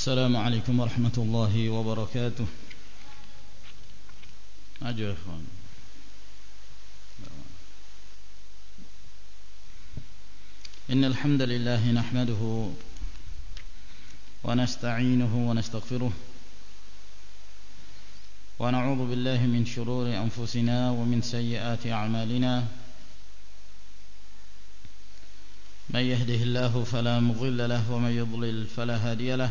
السلام عليكم ورحمة الله وبركاته. أجل يا إخوان. إن الحمد لله نحمده ونستعينه ونستغفره ونعوذ بالله من شرور أنفسنا ومن سيئات أعمالنا. من يهده الله فلا مضل له ومن يضلل فلا هادي له.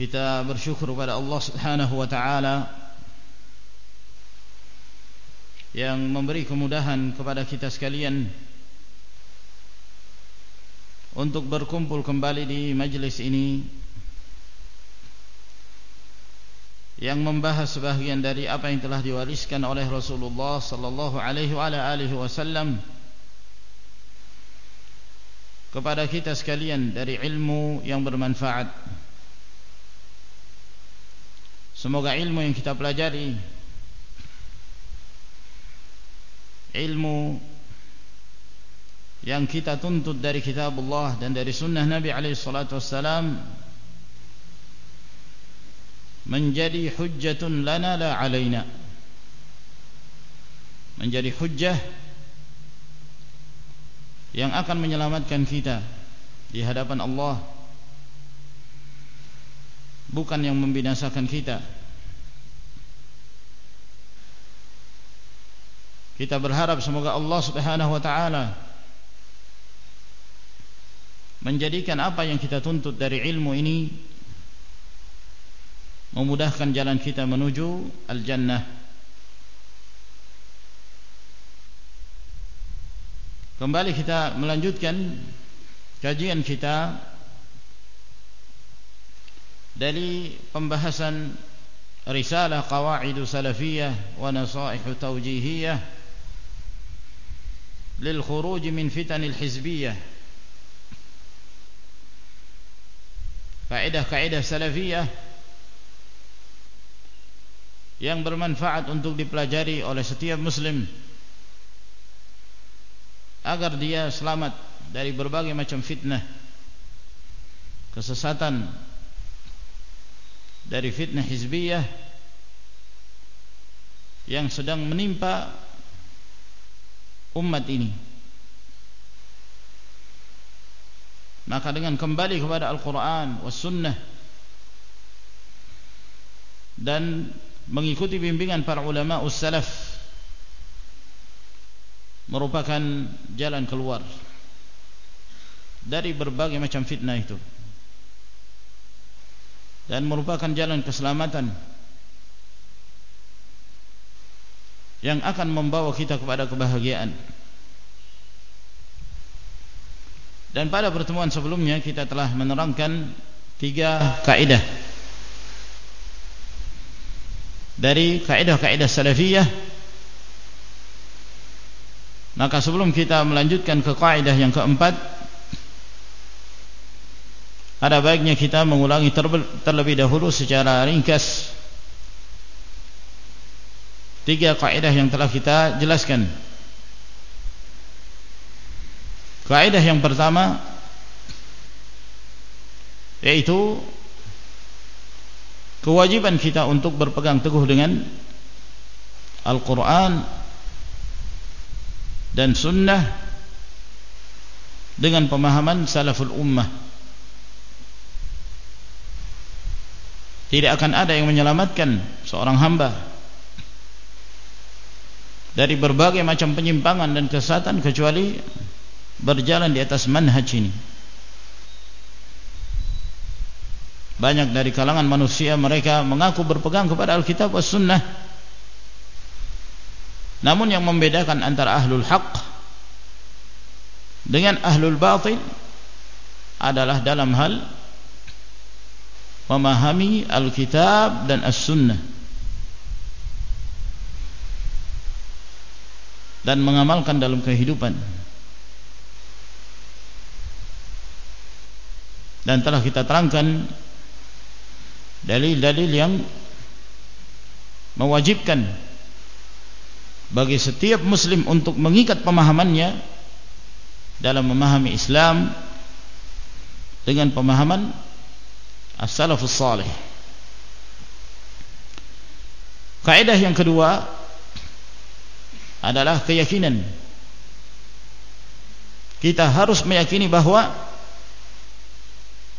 kita bersyukur kepada Allah Subhanahu wa taala yang memberi kemudahan kepada kita sekalian untuk berkumpul kembali di majlis ini yang membahas sebahagian dari apa yang telah diwariskan oleh Rasulullah sallallahu alaihi wa alihi wasallam kepada kita sekalian dari ilmu yang bermanfaat Semoga ilmu yang kita pelajari ilmu yang kita tuntut dari kitab Allah dan dari sunnah Nabi wassalam menjadi hujjatun lana la alaina. Menjadi hujjah yang akan menyelamatkan kita di hadapan Allah bukan yang membinasakan kita. Kita berharap semoga Allah Subhanahu wa taala menjadikan apa yang kita tuntut dari ilmu ini memudahkan jalan kita menuju al-jannah. Kembali kita melanjutkan kajian kita dari pembahasan risalah qawaid salafiyah wa nasaih tawjihiyah lil khuruj min fitan al hizbiyah. Kaidah-kaidah salafiyah yang bermanfaat untuk dipelajari oleh setiap muslim agar dia selamat dari berbagai macam fitnah kesesatan dari fitnah hizbiyah yang sedang menimpa umat ini. Maka dengan kembali kepada Al-Quran sunnah dan mengikuti bimbingan para ulama ussalaf merupakan jalan keluar dari berbagai macam fitnah itu dan merupakan jalan keselamatan yang akan membawa kita kepada kebahagiaan. Dan pada pertemuan sebelumnya kita telah menerangkan tiga kaidah dari kaidah-kaidah salafiyah maka sebelum kita melanjutkan ke kaidah yang keempat ada baiknya kita mengulangi terlebih dahulu secara ringkas tiga kaidah yang telah kita jelaskan. Kaidah yang pertama yaitu kewajiban kita untuk berpegang teguh dengan Al-Quran dan Sunnah dengan pemahaman salaful ummah tidak akan ada yang menyelamatkan seorang hamba dari berbagai macam penyimpangan dan kesesatan kecuali berjalan di atas manhaj ini. Banyak dari kalangan manusia mereka mengaku berpegang kepada Alkitab was sunnah. Namun yang membedakan antara ahlul haq dengan ahlul batil adalah dalam hal memahami Alkitab dan As-Sunnah. Dan mengamalkan dalam kehidupan. Dan telah kita terangkan dalil-dalil yang mewajibkan bagi setiap muslim untuk mengikat pemahamannya dalam memahami Islam dengan pemahaman as-salafus salih. Kaidah yang kedua adalah keyakinan. Kita harus meyakini bahawa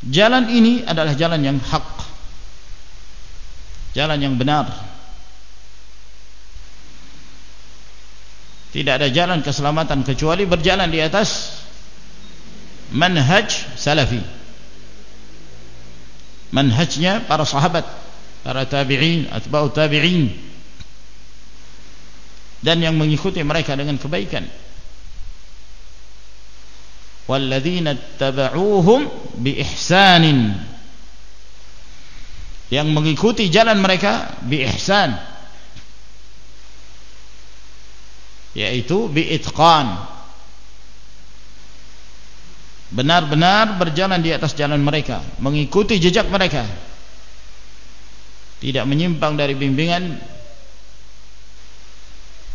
jalan ini adalah jalan yang hak. Jalan yang benar. Tidak ada jalan keselamatan kecuali berjalan di atas manhaj salafi manhajnya para sahabat para tabi'in atba'u tabi'in. Dan yang mengikuti mereka dengan kebaikan. Walladzina tabauhum bi ihsanin yang mengikuti jalan mereka bi ihsan yaitu bi itqan benar-benar berjalan di atas jalan mereka mengikuti jejak mereka. Tidak menyimpang dari bimbingan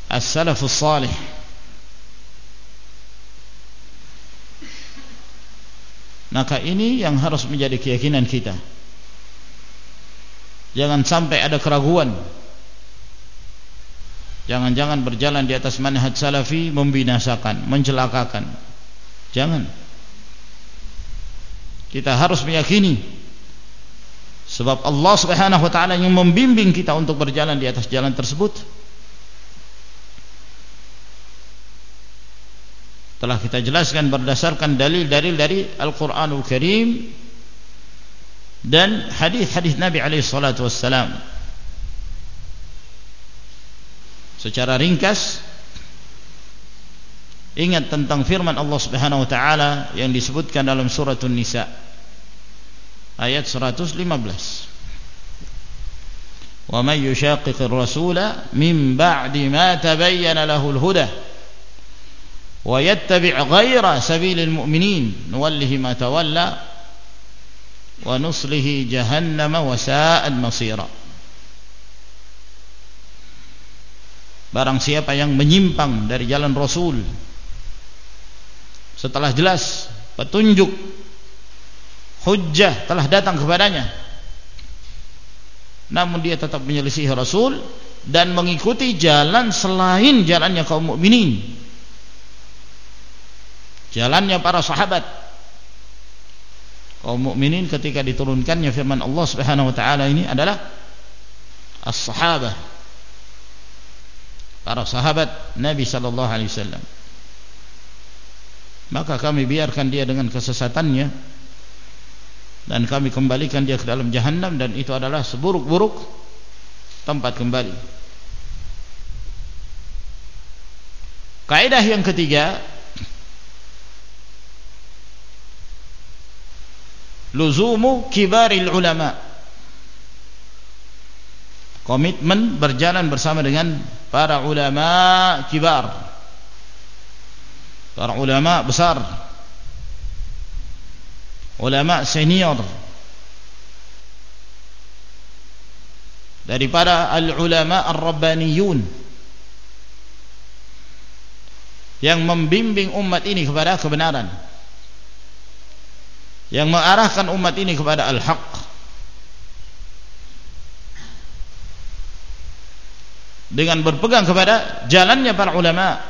as-salafus salih. Maka ini yang harus menjadi keyakinan kita. Jangan sampai ada keraguan. Jangan-jangan berjalan di atas manhaj salafi membinasakan, mencelakakan. Jangan kita harus meyakini sebab Allah subhanahu wa ta'ala yang membimbing kita untuk berjalan di atas jalan tersebut. Telah kita jelaskan berdasarkan dalil-dalil dari Al-Quranul Karim dan hadis-hadis Nabi alaihi salatu secara ringkas ingat tentang firman Allah Subhanahu wa taala yang disebutkan dalam surat An-Nisa ayat 115 Wa may yushaqiqir rasula min ba'di ma tabayyana lahul huda wa yattabi' ghayra sabilil mu'minin nuwallihi ma tawalla wa nuslihi jahannam wa sa'at masira Barang siapa yang menyimpang dari jalan Rasul setelah jelas petunjuk hujjah telah datang kepadanya. Namun dia tetap menyelisih Rasul dan mengikuti jalan selain jalannya kaum mukminin. Jalannya para sahabat. Kaum mukminin ketika diturunkannya firman Allah Subhanahu wa taala ini adalah as-sahabah. Para sahabat Nabi sallallahu alaihi wasallam maka kami biarkan dia dengan kesesatannya. Dan kami kembalikan dia ke dalam jahannam. Dan itu adalah seburuk-buruk tempat kembali. Kaidah yang ketiga. Luzumu kibaril ulama. Komitmen berjalan bersama dengan para ulama kibar para ulama besar. Ulama senior. Daripada al-ulama ar-rabbaniyun. Yang membimbing umat ini kepada kebenaran. Yang mengarahkan umat ini kepada al-haq. Dengan berpegang kepada jalannya para ulama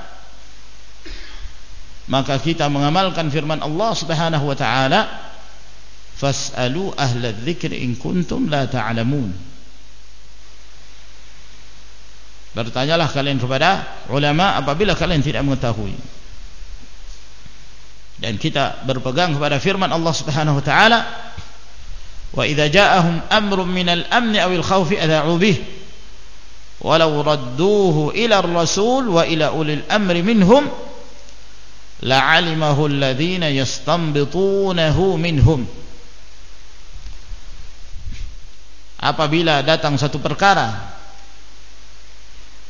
maka kita mengamalkan firman Allah Subhanahu wa taala fas'alu ahla dzikr in kuntum la ta'lamun bertanyalah kalian kepada ulama apabila kalian tidak mengetahui dan kita berpegang kepada firman Allah Subhanahu wa taala wa idza ja'ahum amrun minal amni awil khawfi adha'u bih walau radduhu ila ar-rasul wa ila ulil amri minhum la'alimahu alladhina yastanbitunahu minhum apabila datang satu perkara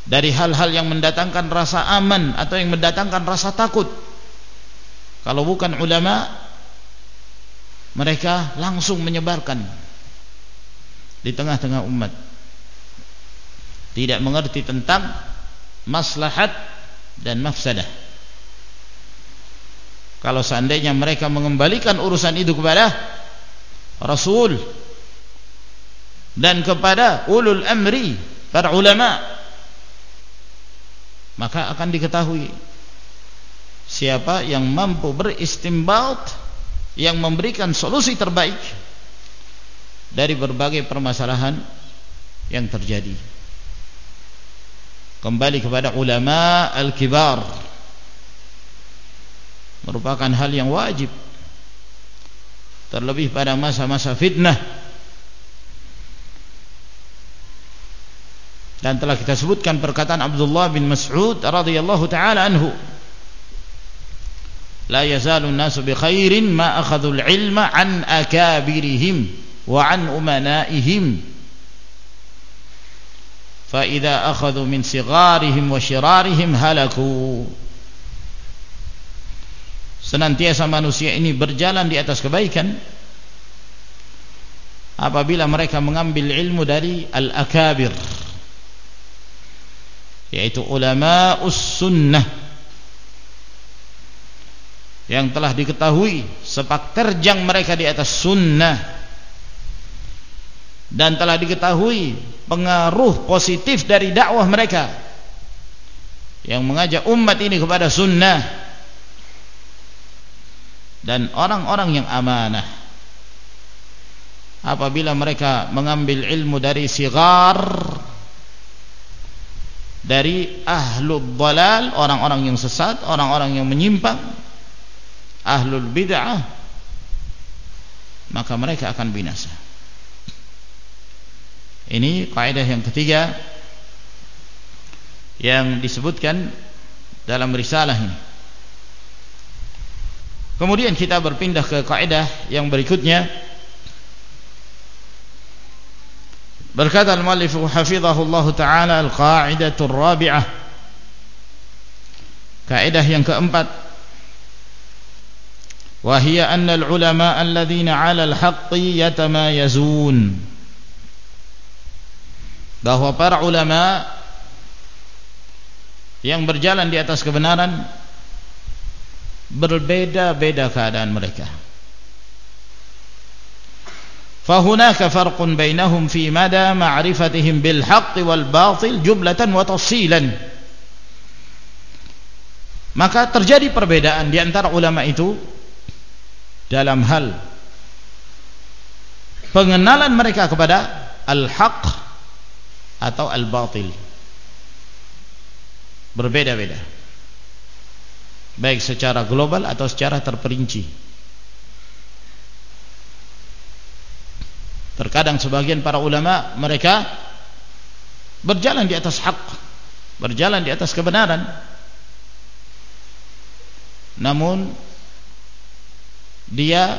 dari hal-hal yang mendatangkan rasa aman atau yang mendatangkan rasa takut kalau bukan ulama mereka langsung menyebarkan di tengah-tengah umat. Tidak mengerti tentang maslahat dan mafsadah kalau seandainya mereka mengembalikan urusan itu kepada Rasul dan kepada ulul amri para ulama maka akan diketahui siapa yang mampu beristimbat yang memberikan solusi terbaik dari berbagai permasalahan yang terjadi. Kembali kepada ulama al-kibar merupakan hal yang wajib terlebih pada masa-masa fitnah dan telah kita sebutkan perkataan Abdullah bin Mas'ud radhiyallahu taala anhu la yazalu nasu bi khairin ma akhadhul ilma an akabirihim wa an umanaihim fa idza akhadhu min sigharihim wa shirarihim halaku senantiasa manusia ini berjalan di atas kebaikan apabila mereka mengambil ilmu dari al-akabir yaitu ulama us-sunnah yang telah diketahui sepak terjang mereka di atas sunnah dan telah diketahui pengaruh positif dari dakwah mereka yang mengajak umat ini kepada sunnah dan orang-orang yang amanah apabila mereka mengambil ilmu dari sigar dari ahlul balal orang-orang yang sesat orang-orang yang menyimpang ahlul bid'ah maka mereka akan binasa. Ini kaidah yang ketiga yang disebutkan dalam risalah ini Kemudian kita berpindah ke kaidah yang berikutnya. Berkata al-muallif hafizahullah taala al-qa'idatur rabi'ah. Kaidah yang keempat. Wa hiya anna al-ulama alladhina 'ala al-haqqi yatamayazun. Bahwa para ulama yang berjalan di atas kebenaran berbeda-beda keadaan mereka فهناك فرق بينهم في مدى معرفتهم بالحق والباطل جملة وتفصيلا maka terjadi perbedaan di antara ulama itu dalam hal pengenalan mereka kepada al-haq atau al-batil berbeda-beda baik secara global atau secara terperinci. Terkadang sebagian para ulama mereka berjalan di atas hak berjalan di atas kebenaran. Namun dia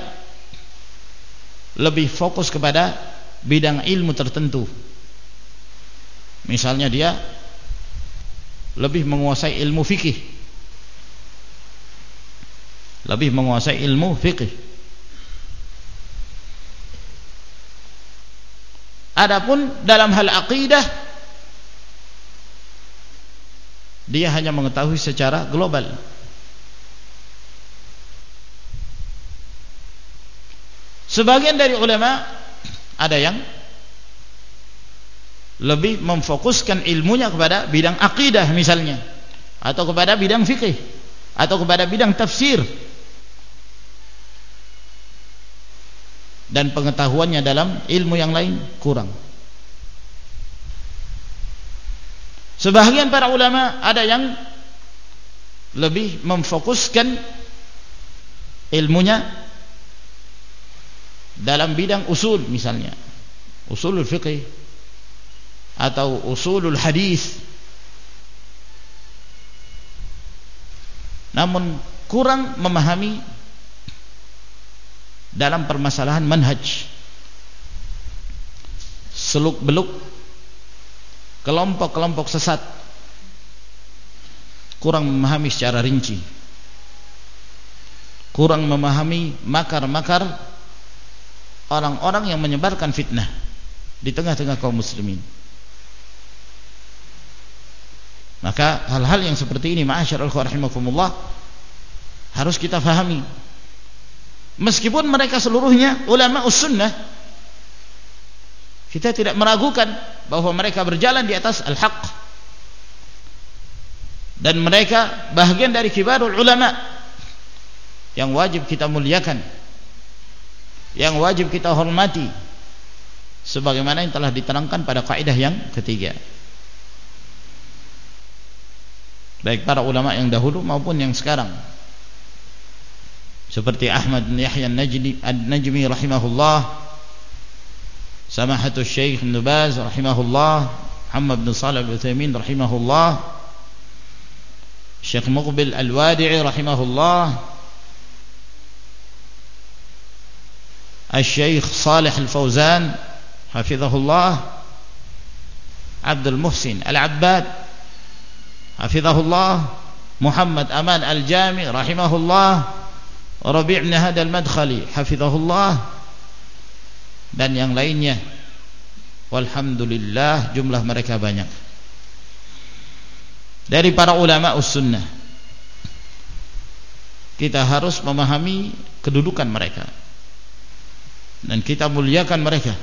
lebih fokus kepada bidang ilmu tertentu. Misalnya dia lebih menguasai ilmu fikih lebih menguasai ilmu fikih adapun dalam hal akidah dia hanya mengetahui secara global. Sebagian dari ulama ada yang lebih memfokuskan ilmunya kepada bidang akidah misalnya atau kepada bidang fikih atau kepada bidang tafsir dan pengetahuannya dalam ilmu yang lain kurang. Sebagian para ulama ada yang lebih memfokuskan ilmunya dalam bidang usul misalnya. Usulul fiqih atau usulul hadis. Namun kurang memahami dalam permasalahan manhaj. Seluk beluk kelompok-kelompok sesat kurang memahami secara rinci. Kurang memahami makar-makar orang-orang yang menyebarkan fitnah di tengah-tengah kaum muslimin. Maka hal-hal yang seperti ini ma'asyarul rahimakumullah harus kita fahami meskipun mereka seluruhnya ulama sunnah kita tidak meragukan bahwa mereka berjalan di atas al-haq. Dan mereka bahagian dari kibarul ulama yang wajib kita muliakan yang wajib kita hormati sebagaimana yang telah diterangkan pada kaidah yang ketiga. Baik para ulama yang dahulu maupun yang sekarang seperti Ahmad bin Yahya An-Najmi rahimahullah Samahatul Syekh Ibn Baz rahimahullah Muhammad bin Salih Al-Utsaimin rahimahullah Syekh Muqbil Al-Wadi'i rahimahullah الشيخ صالح الفوزان حفظه الله عبد المحسن العباد حفظه الله محمد أمان الجامي رحمه الله Rabi' Hadal Madkhali hafizahullah dan yang lainnya. Walhamdulillah jumlah mereka banyak. Dari para ulama sunnah kita harus memahami kedudukan mereka dan kita muliakan mereka.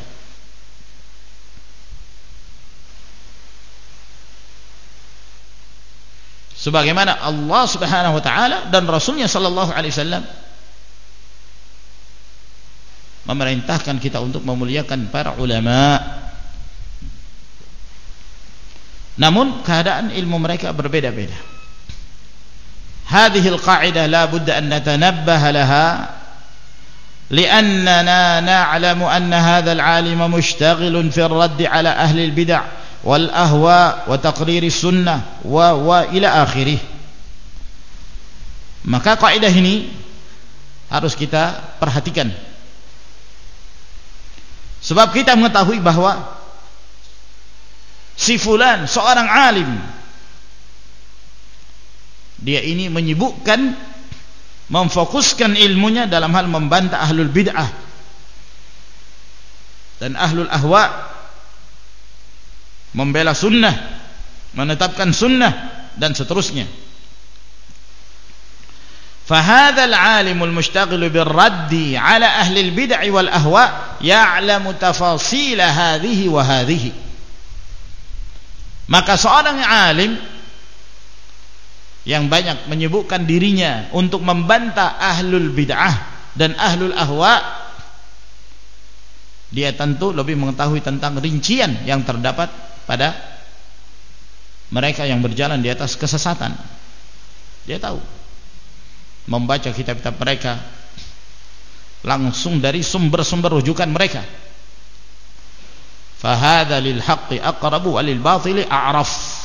Sebagaimana Allah Subhanahu wa taala dan Rasulnya sallallahu alaihi wasallam memerintahkan kita untuk memuliakan para ulama namun keadaan ilmu mereka berbeda-beda hadhihi al-qa'idah la budda an natanabbaha laha لأننا نعلم أن هذا العالم مشتغل في الرد على أهل البدع والأهواء وتقرير السنة و وإلى آخره maka kaidah ini harus kita perhatikan sebab kita mengetahui bahwa si fulan seorang alim dia ini menyibukkan memfokuskan ilmunya dalam hal membantah ahlul bid'ah dan ahlul ahwa membela sunnah menetapkan sunnah dan seterusnya فهذا العالم المشتغل بالرد على أهل البدع والأهواء يعلم تفاصيل هذه وهذه maka seorang alim yang banyak menyebutkan dirinya untuk membantah ahlul bid'ah dan ahlul ahwa dia tentu lebih mengetahui tentang rincian yang terdapat pada mereka yang berjalan di atas kesesatan dia tahu membaca kitab-kitab mereka langsung dari sumber-sumber rujukan mereka. Fahadha lil haqqi aqrabu walil batili a'raf.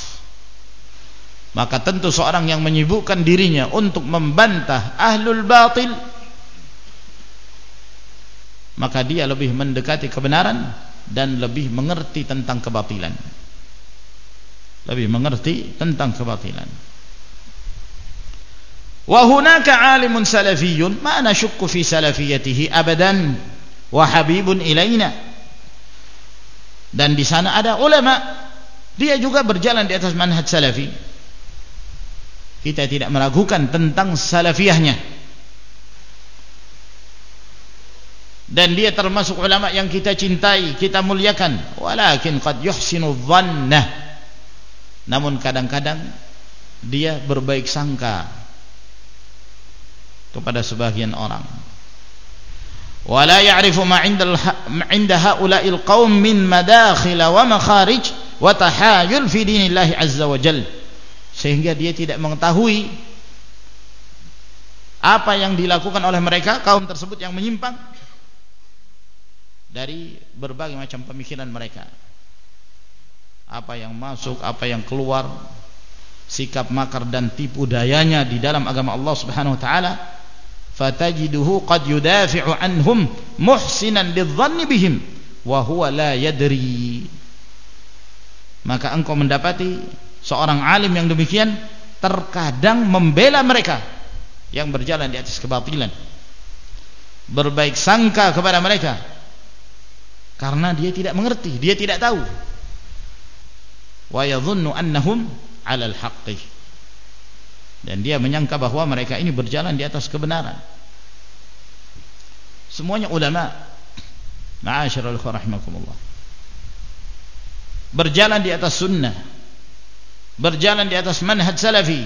Maka tentu seorang yang menyibukkan dirinya untuk membantah ahlul batil maka dia lebih mendekati kebenaran dan lebih mengerti tentang kebatilan. Lebih mengerti tentang kebatilan alimun salafiyyun ma nashukku fi salafiyatihi abadan wa habibun ilaina. Dan di sana ada ulama. Dia juga berjalan di atas manhaj salafi. Kita tidak meragukan tentang salafiyahnya. Dan dia termasuk ulama yang kita cintai kita muliakan. Walakin qad yuhsinu dhanna. Namun kadang-kadang dia berbaik sangka kepada sebagian orang. Wala ya'rifu ma 'inda haula'il qaum min madakhil wa makharij wa tahayul fi dinillahi azza wa sehingga dia tidak mengetahui apa yang dilakukan oleh mereka kaum tersebut yang menyimpang dari berbagai macam pemikiran mereka. Apa yang masuk apa yang keluar sikap makar dan tipu dayanya di dalam agama Allah Subhanahu wa taala fatajiduhu qad yudafi'u anhum muhsinan lidhanni bihim wa huwa la yadri. Maka engkau mendapati seorang alim yang demikian terkadang membela mereka yang berjalan di atas kebatilan berbaik sangka kepada mereka karena dia tidak mengerti dia tidak tahu. Wa yadhunnu annahum 'alal haqqi dan dia menyangka bahwa mereka ini berjalan di atas kebenaran. Semuanya ulama. Ma'asyiral rahimakumullah. Berjalan di atas sunnah. Berjalan di atas manhaj salafi.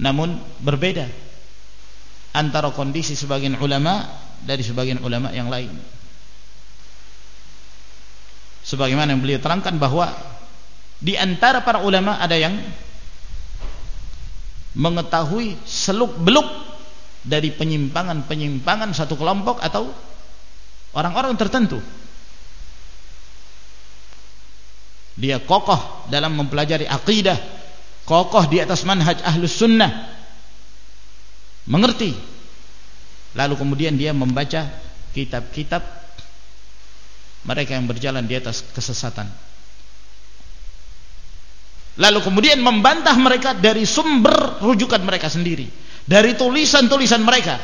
Namun berbeda antara kondisi sebagian ulama dari sebagian ulama yang lain. Sebagaimana yang beliau terangkan bahwa di antara para ulama ada yang mengetahui seluk beluk dari penyimpangan-penyimpangan satu kelompok atau orang-orang tertentu. Dia kokoh dalam mempelajari akidah kokoh di atas manhaj ahlus sunnah. Mengerti. Lalu kemudian dia membaca kitab-kitab mereka yang berjalan di atas kesesatan lalu kemudian membantah mereka dari sumber rujukan mereka sendiri. Dari tulisan-tulisan mereka.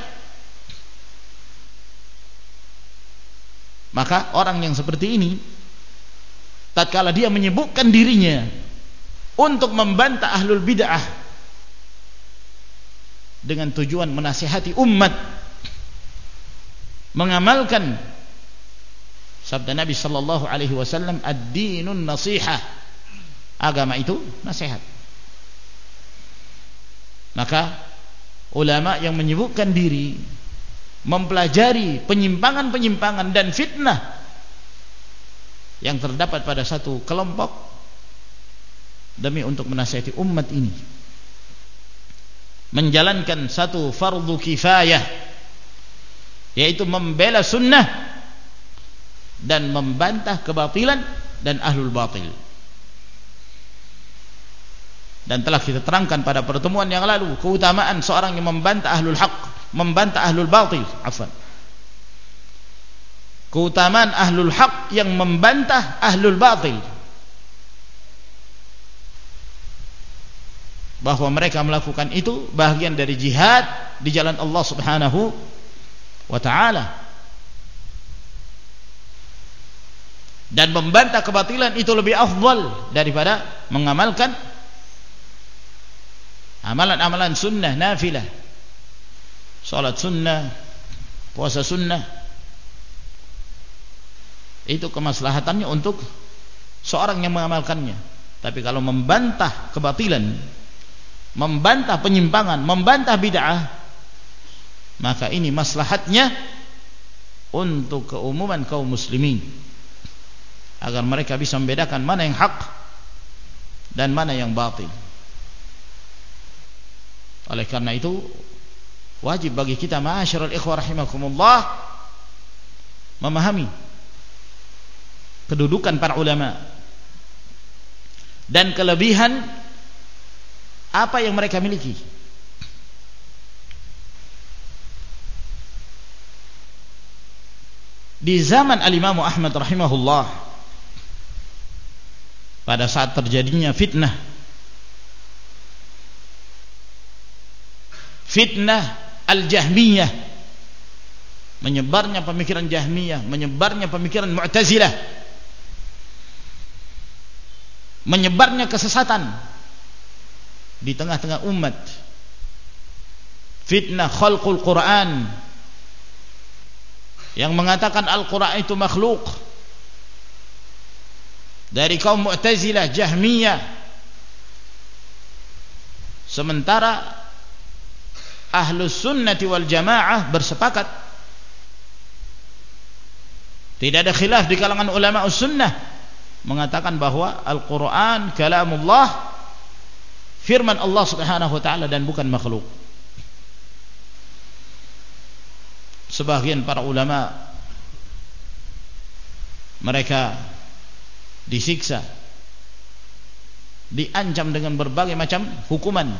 Maka orang yang seperti ini tatkala dia menyebutkan dirinya untuk membantah ahlul bid'ah dengan tujuan menasihati umat mengamalkan sabda Nabi sallallahu alaihi wasallam ad-dinun nasihah agama itu nasihat. Maka ulama yang menyebutkan diri mempelajari penyimpangan-penyimpangan dan fitnah yang terdapat pada satu kelompok demi untuk menasihati umat ini. Menjalankan satu fardu kifayah yaitu membela sunnah dan membantah kebatilan dan ahlul batil dan telah kita terangkan pada pertemuan yang lalu keutamaan seorang yang membantah ahlul haq membantah ahlul batil afwan. Keutamaan ahlul haq yang membantah ahlul batil. Bahwa mereka melakukan itu bagian dari jihad di jalan Allah Subhanahu wa taala. Dan membantah kebatilan itu lebih afdal daripada mengamalkan amalan-amalan sunnah nafilah. Salat sunnah puasa sunnah. Itu kemaslahatannya untuk seorang yang mengamalkannya. Tapi kalau membantah kebatilan membantah penyimpangan membantah bid'ah maka ini maslahatnya untuk keumuman kaum muslimin. Agar mereka bisa membedakan mana yang hak dan mana yang batil oleh karena itu wajib bagi kita ma'asyiral ikhwah rahimakumullah memahami kedudukan para ulama dan kelebihan apa yang mereka miliki. Di zaman al-Imam Ahmad rahimahullah pada saat terjadinya fitnah fitnah al-Jahmiyah. Menyebarnya pemikiran Jahmiyah menyebarnya pemikiran Mu'tazilah. Menyebarnya kesesatan di tengah-tengah umat. Fitnah khalqul Quran yang mengatakan Al-Quran itu makhluk. Dari kaum Mu'tazilah, Jahmiyah. Sementara Ahlus Sunnati wal Jamaah bersepakat. Tidak ada khilaf di kalangan ulama sunnah mengatakan bahwa Al-Quran kalamullah firman Allah subhanahu wa ta'ala dan bukan makhluk. Sebagian para ulama mereka disiksa diancam dengan berbagai macam hukuman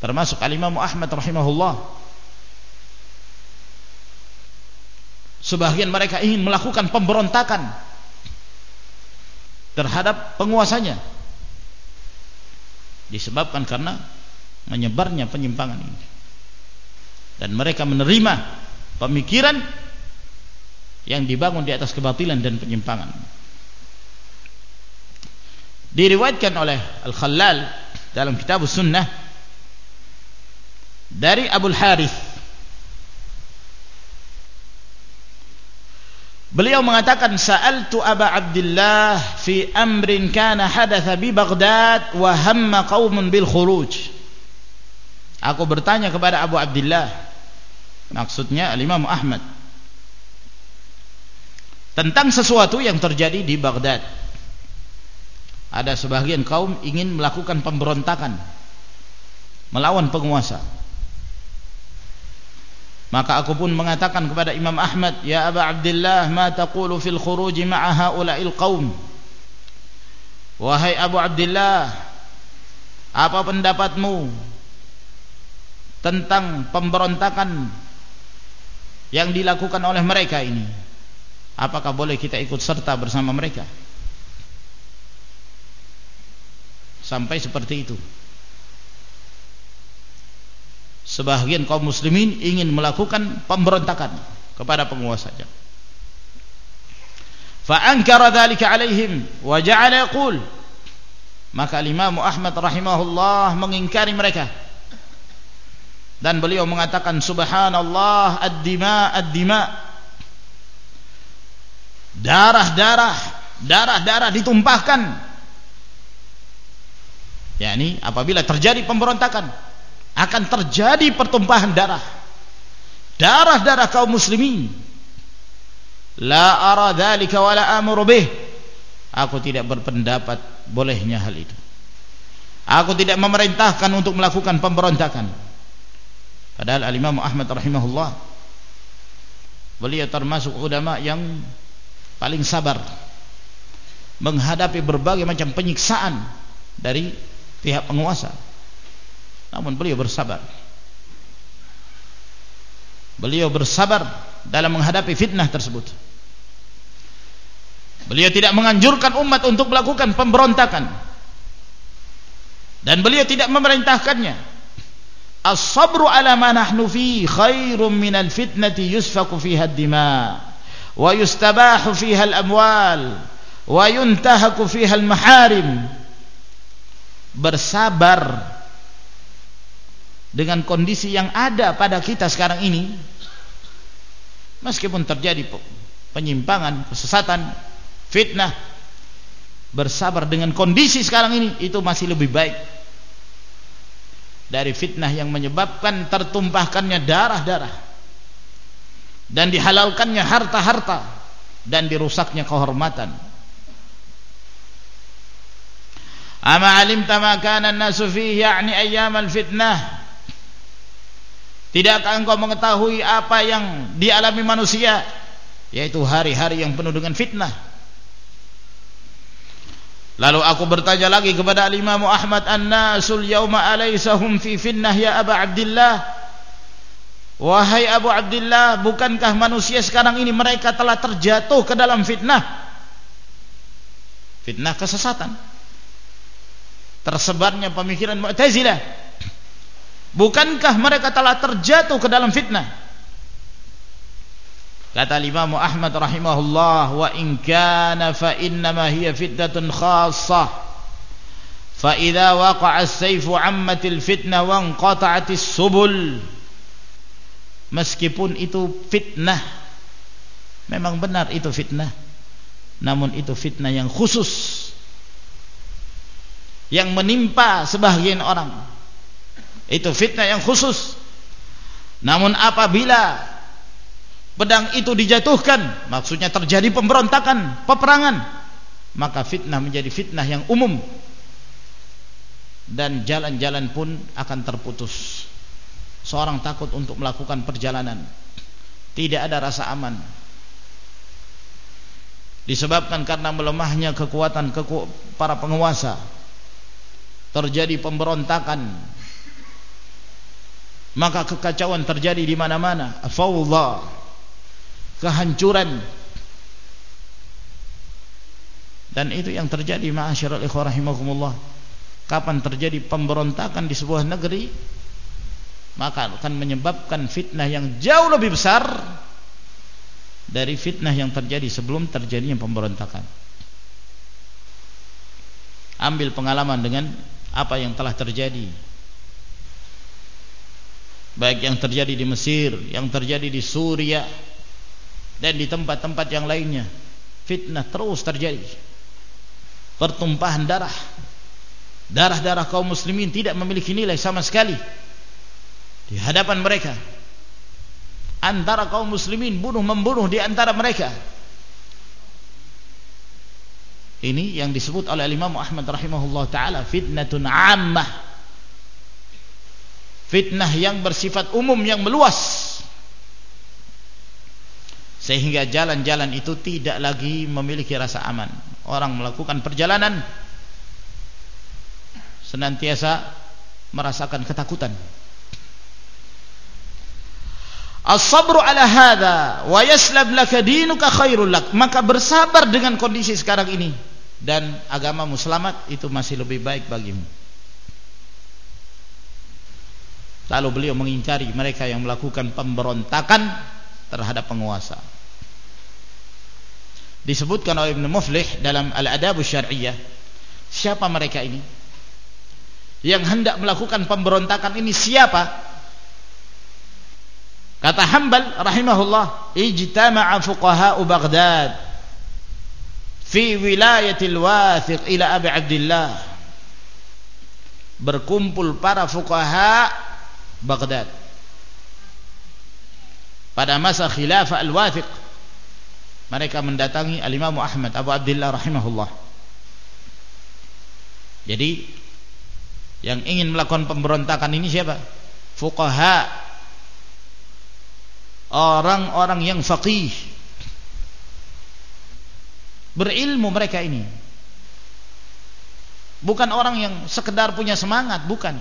termasuk al-Imam Ahmad rahimahullah. Sebagian mereka ingin melakukan pemberontakan terhadap penguasanya. Disebabkan karena menyebarnya penyimpangan ini. Dan mereka menerima pemikiran yang dibangun di atas kebatilan dan penyimpangan. Diriwayatkan oleh Al-Khallal dalam kitab sunnah dari Abu Harith. Beliau mengatakan sa'altu Aba Abdullah fi amrin kana hadatha bi Baghdad wa hamma bil khuruj. Aku bertanya kepada Abu Abdullah maksudnya Imam Ahmad tentang sesuatu yang terjadi di Baghdad. Ada sebagian kaum ingin melakukan pemberontakan melawan penguasa maka aku pun mengatakan kepada Imam Ahmad ya Aba Abdullah ma taqulu fil khuruj ma'a haula'il qaum? Wahai Abu Abdullah apa pendapatmu tentang pemberontakan yang dilakukan oleh mereka ini? Apakah boleh kita ikut serta bersama mereka? Sampai seperti itu sebahagian kaum muslimin ingin melakukan pemberontakan kepada penguasanya. Fa'ankara dhalika alaihim wa ja'ala yaqul. Maka Imam Ahmad rahimahullah mengingkari mereka. Dan beliau mengatakan subhanallah ad-dima ad-dima. Darah-darah darah-darah ditumpahkan. Yakni apabila terjadi pemberontakan akan terjadi pertumpahan darah. Darah-darah kaum muslimin. La ara dzalika wala amuru bih. Aku tidak berpendapat bolehnya hal itu. Aku tidak memerintahkan untuk melakukan pemberontakan. Padahal Al-Imam Ahmad rahimahullah beliau termasuk ulama yang paling sabar menghadapi berbagai macam penyiksaan dari pihak penguasa. Namun beliau bersabar. Beliau bersabar dalam menghadapi fitnah tersebut. Beliau tidak menganjurkan umat untuk melakukan pemberontakan. Dan beliau tidak memerintahkannya as-sabru ala ma nahnu fi khairum minal fitnati yusfaku fiha ad-dima wa yustabahu fiha al-amwal wa yuntahaku fiha al-maharim bersabar dengan kondisi yang ada pada kita sekarang ini meskipun terjadi penyimpangan, kesesatan, fitnah bersabar dengan kondisi sekarang ini itu masih lebih baik. Dari fitnah yang menyebabkan tertumpahkannya darah-darah dan dihalalkannya harta-harta dan dirusaknya kehormatan. Ama alimta ma kana an-nasu fihi ya'ni ayyam al-fitnah Tidakkah engkau mengetahui apa yang dialami manusia? Yaitu hari-hari yang penuh dengan fitnah. Lalu aku bertanya lagi kepada Imam Ahmad An-nasul yawma alaysahum fi finnah ya Aba Abdullah Wahai Abu Abdullah bukankah manusia sekarang ini mereka telah terjatuh ke dalam fitnah? Fitnah kesesatan. Tersebarnya pemikiran Mu'tazilah Bukankah mereka telah terjatuh ke dalam fitnah Kata Imam Ahmad rahimahullah wa in kana fa innama hiya fitnatun khassah. Fa idza waqa'a as-sayfu 'ammatil fitnah wa inqata'atis subul. Meskipun itu fitnah memang benar itu fitnah. Namun itu fitnah yang khusus yang menimpa sebagian orang. Itu fitnah yang khusus. Namun apabila pedang itu dijatuhkan maksudnya terjadi pemberontakan peperangan maka fitnah menjadi fitnah yang umum. Dan jalan-jalan pun akan terputus. Seorang takut untuk melakukan perjalanan. Tidak ada rasa aman. Disebabkan karena melemahnya kekuatan keku para penguasa. Terjadi pemberontakan maka kekacauan terjadi di mana-mana. Fawdha kehancuran. Dan itu yang terjadi ma'asyiral ikhwah kapan terjadi pemberontakan di sebuah negeri maka akan menyebabkan fitnah yang jauh lebih besar dari fitnah yang terjadi sebelum terjadinya pemberontakan. Ambil pengalaman dengan apa yang telah terjadi baik yang terjadi di Mesir yang terjadi di Suriah dan di tempat-tempat yang lainnya. Fitnah terus terjadi. Pertumpahan darah. Darah-darah kaum muslimin tidak memiliki nilai sama sekali di hadapan mereka. Antara kaum muslimin bunuh membunuh di antara mereka. Ini yang disebut oleh Imam Ahmad rahimahullah taala fitnatun ammah fitnah yang bersifat umum yang meluas. Sehingga jalan-jalan itu tidak lagi memiliki rasa aman. Orang melakukan perjalanan senantiasa merasakan ketakutan. As-sabru ala hadha wa yaslab laka dinuka khairul lak. Maka bersabar dengan kondisi sekarang ini. Dan agamamu selamat itu masih lebih baik bagimu lalu beliau mengingkari mereka yang melakukan pemberontakan terhadap penguasa. Disebutkan oleh Ibn Muflih dalam Al-Adab Syar'iyah siapa mereka ini? Yang hendak melakukan pemberontakan ini siapa? Kata Hambal rahimahullah ijtama'a fuqaha'u Baghdad fi wilayatil wathiq ila Abi Abdullah berkumpul para fuqaha Baghdad. Pada masa khilafah al-wathiq mereka mendatangi al-Imam Ahmad Abu Abdullah rahimahullah. Jadi yang ingin melakukan pemberontakan ini siapa? Fuqaha. Orang-orang yang faqih. Berilmu mereka ini. Bukan orang yang sekedar punya semangat bukan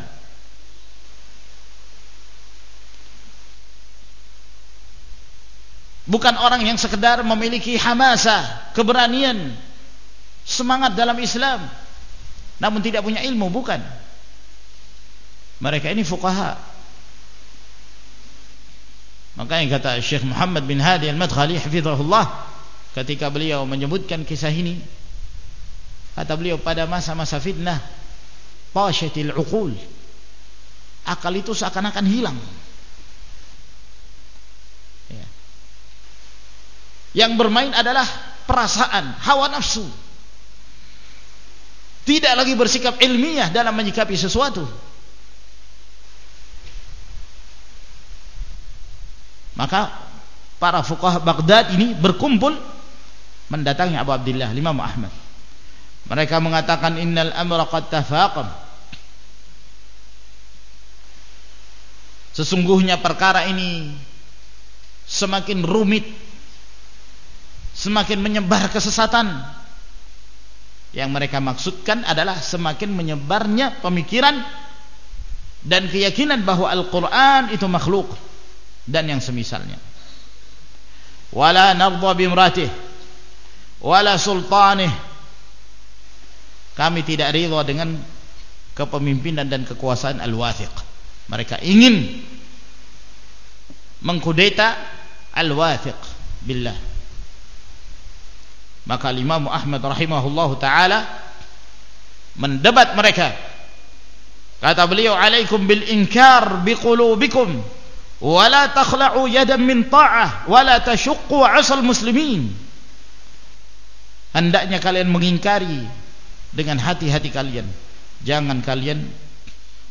bukan orang yang sekedar memiliki hamasa, keberanian, semangat dalam Islam namun tidak punya ilmu, bukan. Mereka ini fuqaha. Makanya kata Syekh Muhammad bin Hadi Al-Madkhali hafizahullah ketika beliau menyebutkan kisah ini kata beliau pada masa-masa fitnah tasyatil uqul akal itu seakan-akan hilang yang bermain adalah perasaan, hawa nafsu. Tidak lagi bersikap ilmiah dalam menyikapi sesuatu. Maka para fuqaha Baghdad ini berkumpul mendatangi Abu Abdullah Imam Ahmad. Mereka mengatakan innal amra qad tafaqam. Sesungguhnya perkara ini semakin rumit semakin menyebar kesesatan. Yang mereka maksudkan adalah semakin menyebarnya pemikiran dan keyakinan bahwa Al-Quran itu makhluk dan yang semisalnya. Wala nardha bimratih wala sultanih. Kami tidak ridha dengan kepemimpinan dan kekuasaan al-wathiq. Mereka ingin mengkudeta al-wathiq billah maka Imam Ahmad rahimahullahu taala mendebat mereka. Kata beliau alaikum bil inkar biqulubikum wala takhla'u yadan min ta'ah wala tashuqqu 'asal muslimin. Hendaknya kalian mengingkari dengan hati-hati kalian. Jangan kalian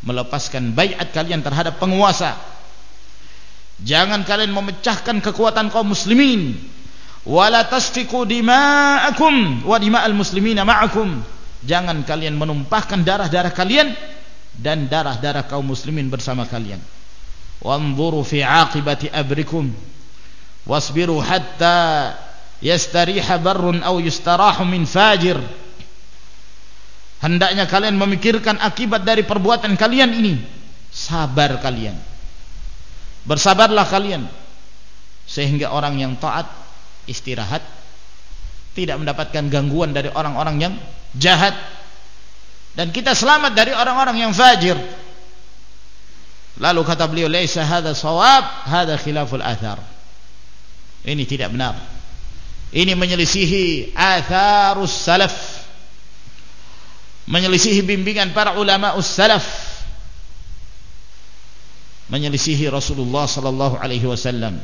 melepaskan bayat kalian terhadap penguasa. Jangan kalian memecahkan kekuatan kaum muslimin wala tasfiku dima'akum wa dima'al muslimina ma'akum. Jangan kalian menumpahkan darah-darah kalian dan darah-darah kaum muslimin bersama kalian. Wanzuru fi aqibati abrikum. Wasbiru hatta yastariha barrun aw yustarahu min fajir. Hendaknya kalian memikirkan akibat dari perbuatan kalian ini. Sabar kalian. Bersabarlah kalian. Sehingga orang yang taat istirahat tidak mendapatkan gangguan dari orang-orang yang jahat dan kita selamat dari orang-orang yang fajir. Lalu kata beliau laisa hadha sawab hadha khilaful athar. Ini tidak benar. Ini menyelisihi atharus salaf. Menyelisihi bimbingan para ulama salaf. Menyelisihi Rasulullah sallallahu alaihi wasallam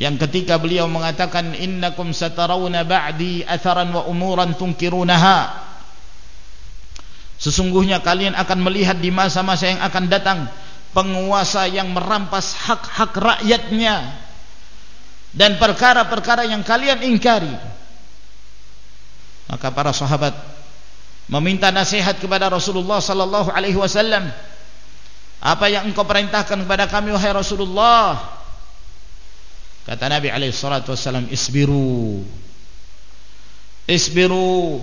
yang ketika beliau mengatakan innakum satarawna ba'di atharan wa umuran tunkirunaha. Sesungguhnya kalian akan melihat di masa-masa yang akan datang penguasa yang merampas hak-hak rakyatnya dan perkara-perkara yang kalian ingkari. Maka para sahabat meminta nasihat kepada Rasulullah sallallahu alaihi wasallam apa yang engkau perintahkan kepada kami wahai Rasulullah kata Nabi alaihi salatu wasallam isbiru. Isbiru.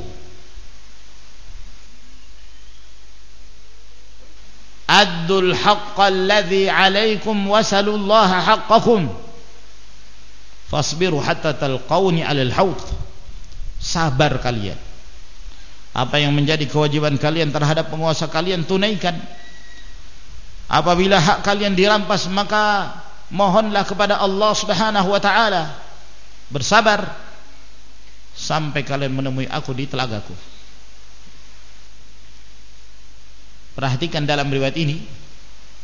Addul haqqa alladhi alaikum wasalullaha haqqakum. Fasbiru hatta talqawni alal hawd sabar kalian. Apa yang menjadi kewajiban kalian terhadap penguasa kalian tunaikan. Apabila hak kalian dirampas maka mohonlah kepada Allah subhanahu wa ta'ala. Bersabar. Sampai kalian menemui aku di telagaku. Perhatikan dalam riwayat ini.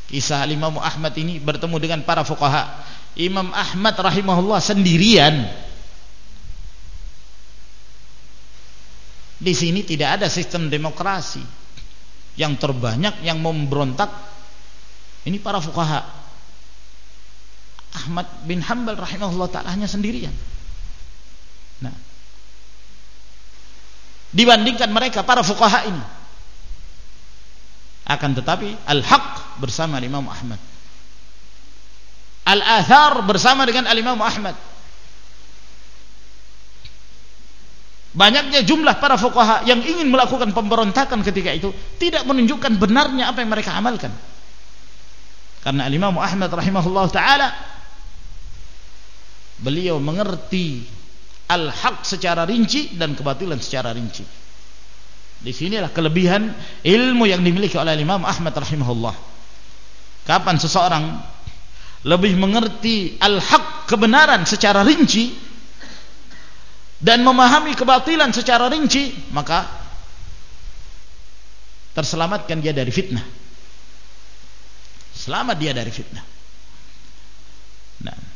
Kisah Imam Ahmad ini bertemu dengan para fuqaha. Imam Ahmad rahimahullah sendirian. Di sini tidak ada sistem demokrasi. Yang terbanyak yang memberontak ini para fukaha. Ahmad bin Hanbal rahimahullah taala hanya sendirian. Nah, dibandingkan mereka para fukaha ini akan tetapi al-haq bersama Imam Ahmad al-athar bersama dengan al-Imam Ahmad Banyaknya jumlah para fuqaha yang ingin melakukan pemberontakan ketika itu tidak menunjukkan benarnya apa yang mereka amalkan. Karena Imam Ahmad rahimahullah taala beliau mengerti al-haq secara rinci dan kebatilan secara rinci. Di sinilah kelebihan ilmu yang dimiliki oleh Imam Ahmad rahimahullah. Kapan seseorang lebih mengerti al-haq kebenaran secara rinci dan memahami kebatilan secara rinci maka terselamatkan dia dari fitnah selamat dia dari fitnah nah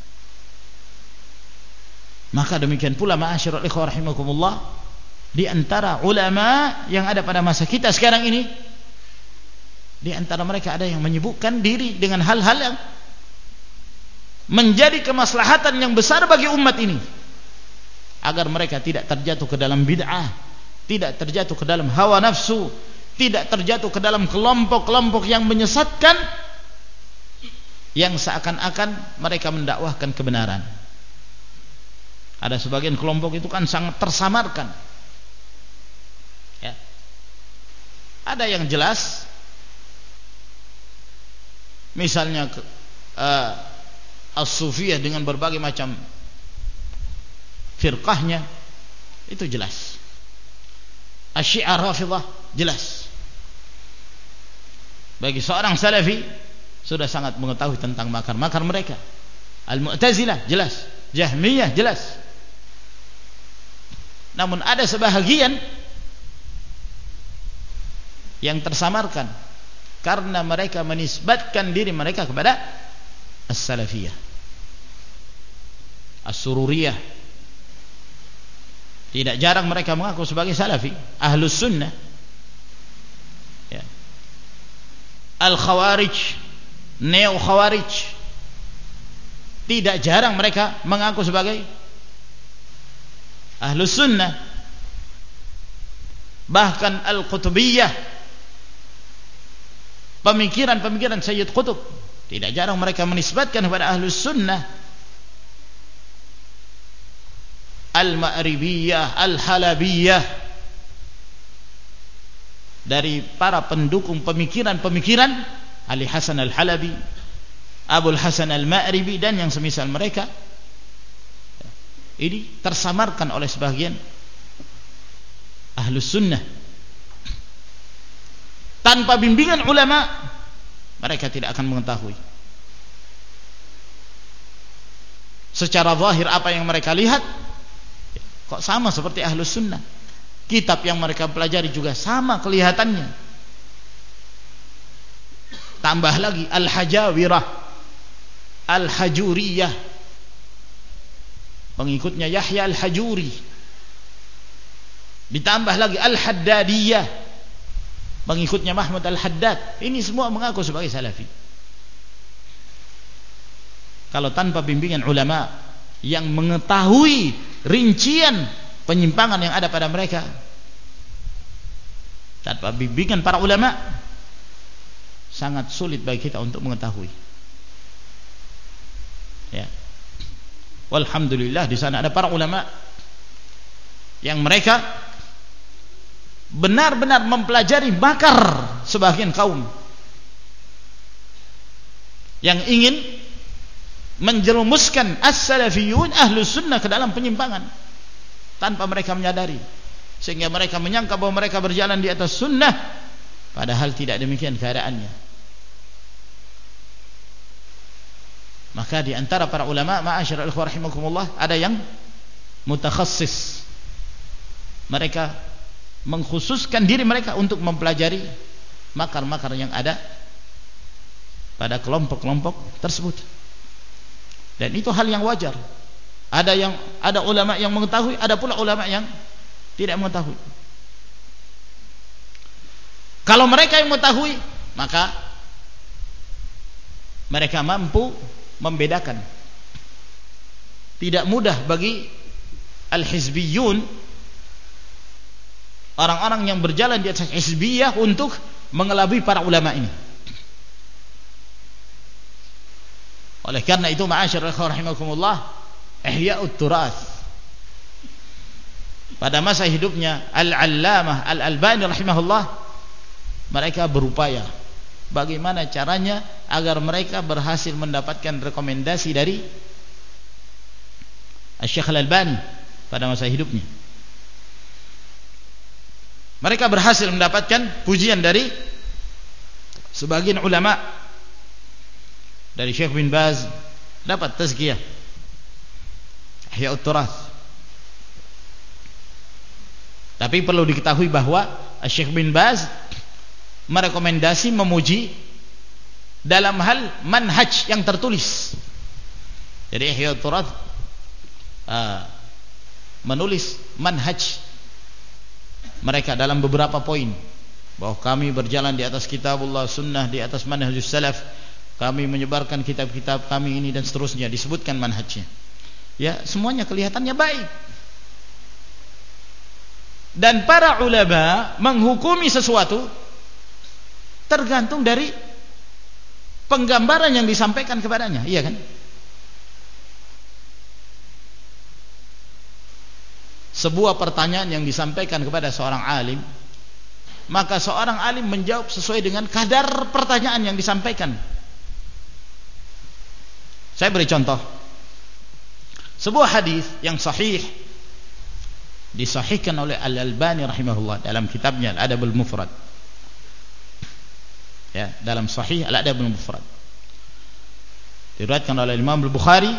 maka demikian pula ma'asyiral ikhwah rahimakumullah di antara ulama yang ada pada masa kita sekarang ini di antara mereka ada yang menyebutkan diri dengan hal-hal yang menjadi kemaslahatan yang besar bagi umat ini. Agar mereka tidak terjatuh ke dalam bid'ah tidak terjatuh ke dalam hawa nafsu tidak terjatuh ke dalam kelompok-kelompok yang menyesatkan yang seakan-akan mereka mendakwahkan kebenaran ada sebagian kelompok itu kan sangat tersamarkan. Ya. Ada yang jelas, misalnya uh, as-sufiyah dengan berbagai macam firqahnya itu jelas. Asyi'ah Rafidah jelas. Bagi seorang salafi sudah sangat mengetahui tentang makar-makar mereka. Al-Mu'tazilah jelas, Jahmiyah jelas namun ada sebahagian yang tersamarkan karena mereka menisbatkan diri mereka kepada as-salafiyah as-sururiyah. Tidak jarang mereka mengaku sebagai salafi ahlus sunnah. Ya. al-khawarij neo khawarij tidak jarang mereka mengaku sebagai ahlus sunnah bahkan al-qutubiyah pemikiran-pemikiran Sayyid Qutub. Tidak jarang mereka menisbatkan kepada ahlus sunnah. Al-ma'ribiyah al-halabiyah. Dari para pendukung pemikiran-pemikiran Ali Hasan al-Halabi Abul Hasan al-Ma'ribi dan yang semisal mereka ini tersamarkan oleh sebagian ahlus sunnah. Tanpa bimbingan ulama mereka tidak akan mengetahui. Secara zahir apa yang mereka lihat kok sama seperti ahlus sunnah. Kitab yang mereka pelajari juga sama kelihatannya. Tambah lagi al-hajawirah al-hajuriyah pengikutnya Yahya al-hajuri. Ditambah lagi al-haddadiyah. Pengikutnya Mahmud Al-Haddad. Ini semua mengaku sebagai salafi. Kalau tanpa bimbingan ulama yang mengetahui rincian penyimpangan yang ada pada mereka tanpa bimbingan para ulama sangat sulit bagi kita untuk mengetahui. Ya walhamdulillah di sana ada para ulama yang mereka benar-benar mempelajari bakar sebagian kaum yang ingin menjerumuskan as-salafiyun ahlu sunnah ke dalam penyimpangan tanpa mereka menyadari. Sehingga mereka menyangka bahwa mereka berjalan di atas sunnah padahal tidak demikian keadaannya maka di antara para ulama ma'asyiral ikhwah ada yang mutakhassis mereka mengkhususkan diri mereka untuk mempelajari makar-makar yang ada pada kelompok-kelompok tersebut. Dan itu hal yang wajar. Ada yang ada ulama yang mengetahui ada pula ulama yang tidak mengetahui. Kalau mereka yang mengetahui maka mereka mampu membedakan. Tidak mudah bagi al-hizbiyun orang-orang yang berjalan di atas hizbiyah untuk mengelabui para ulama ini. Oleh karena itu ma'asyar rahimakumullah ihya'ut turas pada masa hidupnya Al-Allamah Al-Albani rahimahullah mereka berupaya bagaimana caranya agar mereka berhasil mendapatkan rekomendasi dari Syekh Al-Albani pada masa hidupnya? Mereka berhasil mendapatkan pujian dari sebagian ulama. Dari Syekh bin Baz dapat tazkiyah. Ihya'ut Turath tapi perlu diketahui bahwa Syekh bin Baz merekomendasi memuji dalam hal manhaj yang tertulis. Jadi Ihya'ut Turath uh, menulis manhaj mereka dalam beberapa poin. Bahwa kami berjalan di atas kitabullah sunnah di atas manhajus salaf. Kami menyebarkan kitab-kitab kami ini dan seterusnya disebutkan manhajnya. Ya semuanya kelihatannya baik. Dan para ulama menghukumi sesuatu tergantung dari penggambaran yang disampaikan kepadanya. Iya kan? Sebuah pertanyaan yang disampaikan kepada seorang alim maka seorang alim menjawab sesuai dengan kadar pertanyaan yang disampaikan. Saya beri contoh. Sebuah hadis yang sahih disahihkan oleh Al-Albani rahimahullah dalam kitabnya Al-Adabul Mufrad ya dalam sahih Al-Adabul Mufrad. Diriwayatkan oleh Imam Al-Bukhari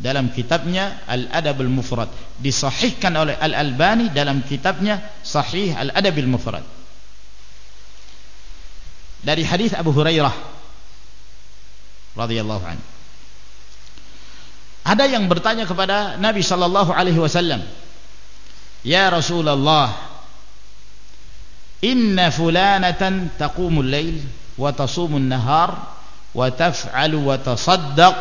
dalam kitabnya Al-Adabul Mufrad. Disahihkan oleh Al-Albani dalam kitabnya Sahih Al-Adabul Mufrad. Dari hadis Abu Hurairah radhiyallahu anhu. Ada yang bertanya kepada Nabi sallallahu alaihi wasallam Ya Rasulullah inna fulanatan taqumul lail wa tasumun nahar wa taf'alu wa tasaddaq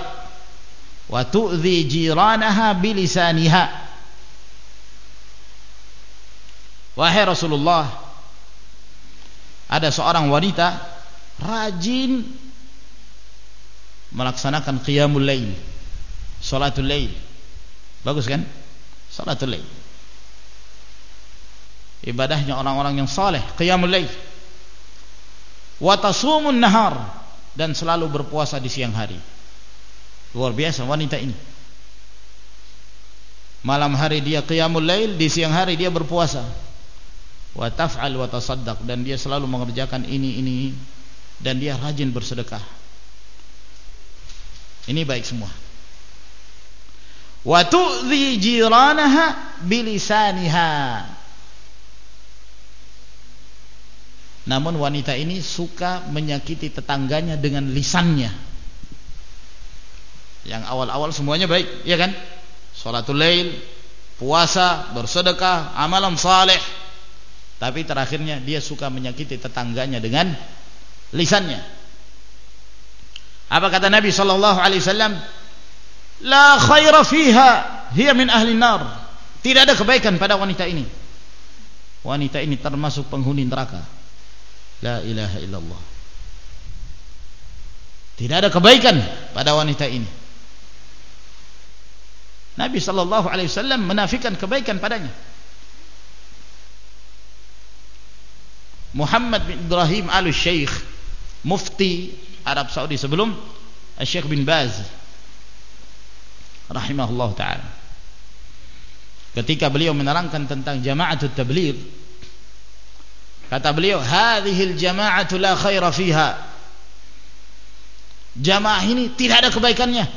wa tu'dhi jiranaha bilisaniha. Wahai Rasulullah ada seorang wanita rajin melaksanakan qiyamul lail salatul lail. Bagus kan? Salatul lail ibadahnya orang-orang yang saleh qiyamul lail. Wa tasumun nahar. Dan selalu berpuasa di siang hari. Luar biasa wanita ini. Malam hari dia qiyamul lail di siang hari dia berpuasa. Wa taf'al wa tasaddaq. Dan dia selalu mengerjakan ini ini dan dia rajin bersedekah. Ini baik semua. Wa tu'dhi jiranaha bilisaniha namun wanita ini suka menyakiti tetangganya dengan lisannya. Yang awal-awal semuanya baik ya kan? Salatul lail puasa bersedekah amalan saleh. Tapi terakhirnya dia suka menyakiti tetangganya dengan lisannya. Apa kata Nabi sallallahu alaihi wasallam? La khaira fiha hiya min ahli nar. Tidak ada kebaikan pada wanita ini. Wanita ini termasuk penghuni neraka la ilaha illallah. Tidak ada kebaikan pada wanita ini. Nabi sallallahu alaihi wasallam menafikan kebaikan padanya. Muhammad bin Ibrahim al-Syekh mufti Arab Saudi sebelum Syekh bin Baz rahimahullah taala. Ketika beliau menerangkan tentang jama'atut tabligh kata beliau hadhil jama'atu la khaira fiha. Jamaah ini tidak ada kebaikannya.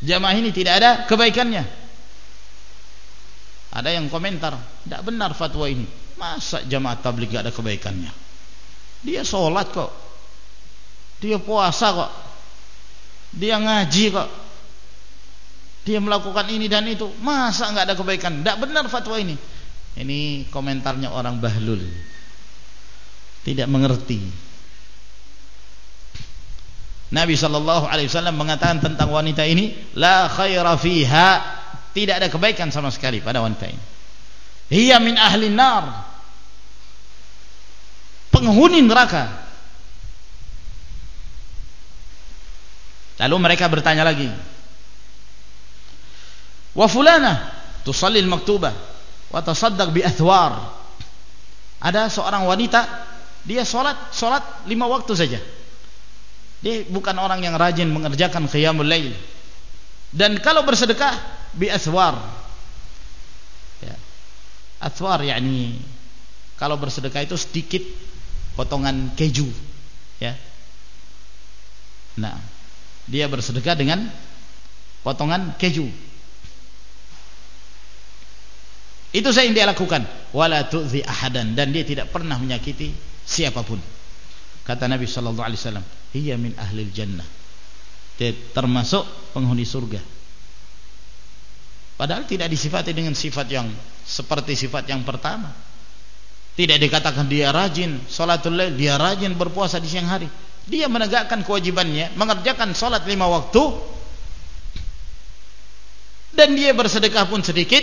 Jamaah ini tidak ada kebaikannya. Ada yang komentar tidak benar fatwa ini. Masa jamaah tabligh tidak ada kebaikannya? Dia sholat kok. Dia puasa kok. Dia ngaji kok. Dia melakukan ini dan itu. Masa nggak ada kebaikan? Tidak benar fatwa ini ini komentarnya orang bahlul. Tidak mengerti. Nabi sallallahu alaihi wasallam mengatakan tentang wanita ini la khaira fiha. Tidak ada kebaikan sama sekali pada wanita ini. Hiya min ahli nar. Penghuni neraka. Lalu mereka bertanya lagi wa fulana tusalli al-maktubah wa tasaddaq bi athwar. Ada seorang wanita dia salat salat lima waktu saja. Dia bukan orang yang rajin mengerjakan qiyamul lail. Dan kalau bersedekah bi athwar. Ya. Athwar yakni kalau bersedekah itu sedikit potongan keju ya. Nah dia bersedekah dengan potongan keju itu saya yang dia lakukan. Wala tu'zi ahadan. Dan dia tidak pernah menyakiti siapa pun. Kata Nabi sallallahu alaihi wasallam hiya min ahli jannah. Dia termasuk penghuni surga. Padahal tidak disifati dengan sifat yang seperti sifat yang pertama. Tidak dikatakan dia rajin salatul lail, dia rajin berpuasa di siang hari. Dia menegakkan kewajibannya, mengerjakan salat lima waktu. Dan dia bersedekah pun sedikit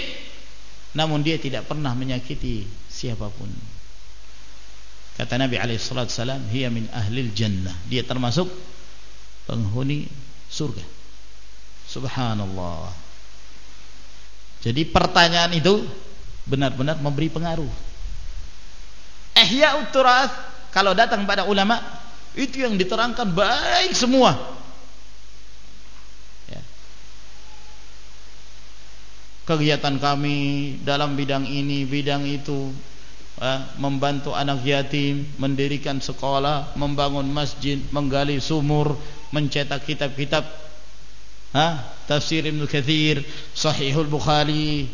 namun dia tidak pernah menyakiti siapa pun. Kata Nabi alaihi salatu salam, "Hiya min ahlil jannah." Dia termasuk penghuni surga. Subhanallah. Jadi pertanyaan itu benar-benar memberi pengaruh Ihya Turath kalau datang pada ulama itu yang diterangkan baik semua. Kegiatan kami dalam bidang ini, bidang itu, ya, membantu anak yatim, mendirikan sekolah, membangun masjid, menggali sumur, mencetak kitab-kitab, tafsir Ibnu Katsir, Sahihul Bukhari,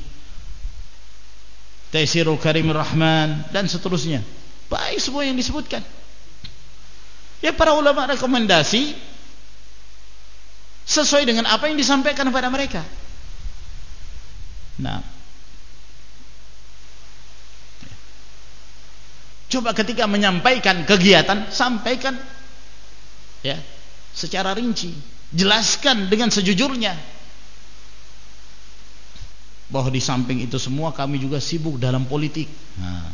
Taisirul Karim Rahman dan seterusnya. Baik semua yang disebutkan. Ya para ulama rekomendasi sesuai dengan apa yang disampaikan kepada mereka. Nah, coba ketika menyampaikan kegiatan, sampaikan. Ya. Secara rinci, jelaskan dengan sejujurnya. Bahwa di samping itu semua kami juga sibuk dalam politik. Nah,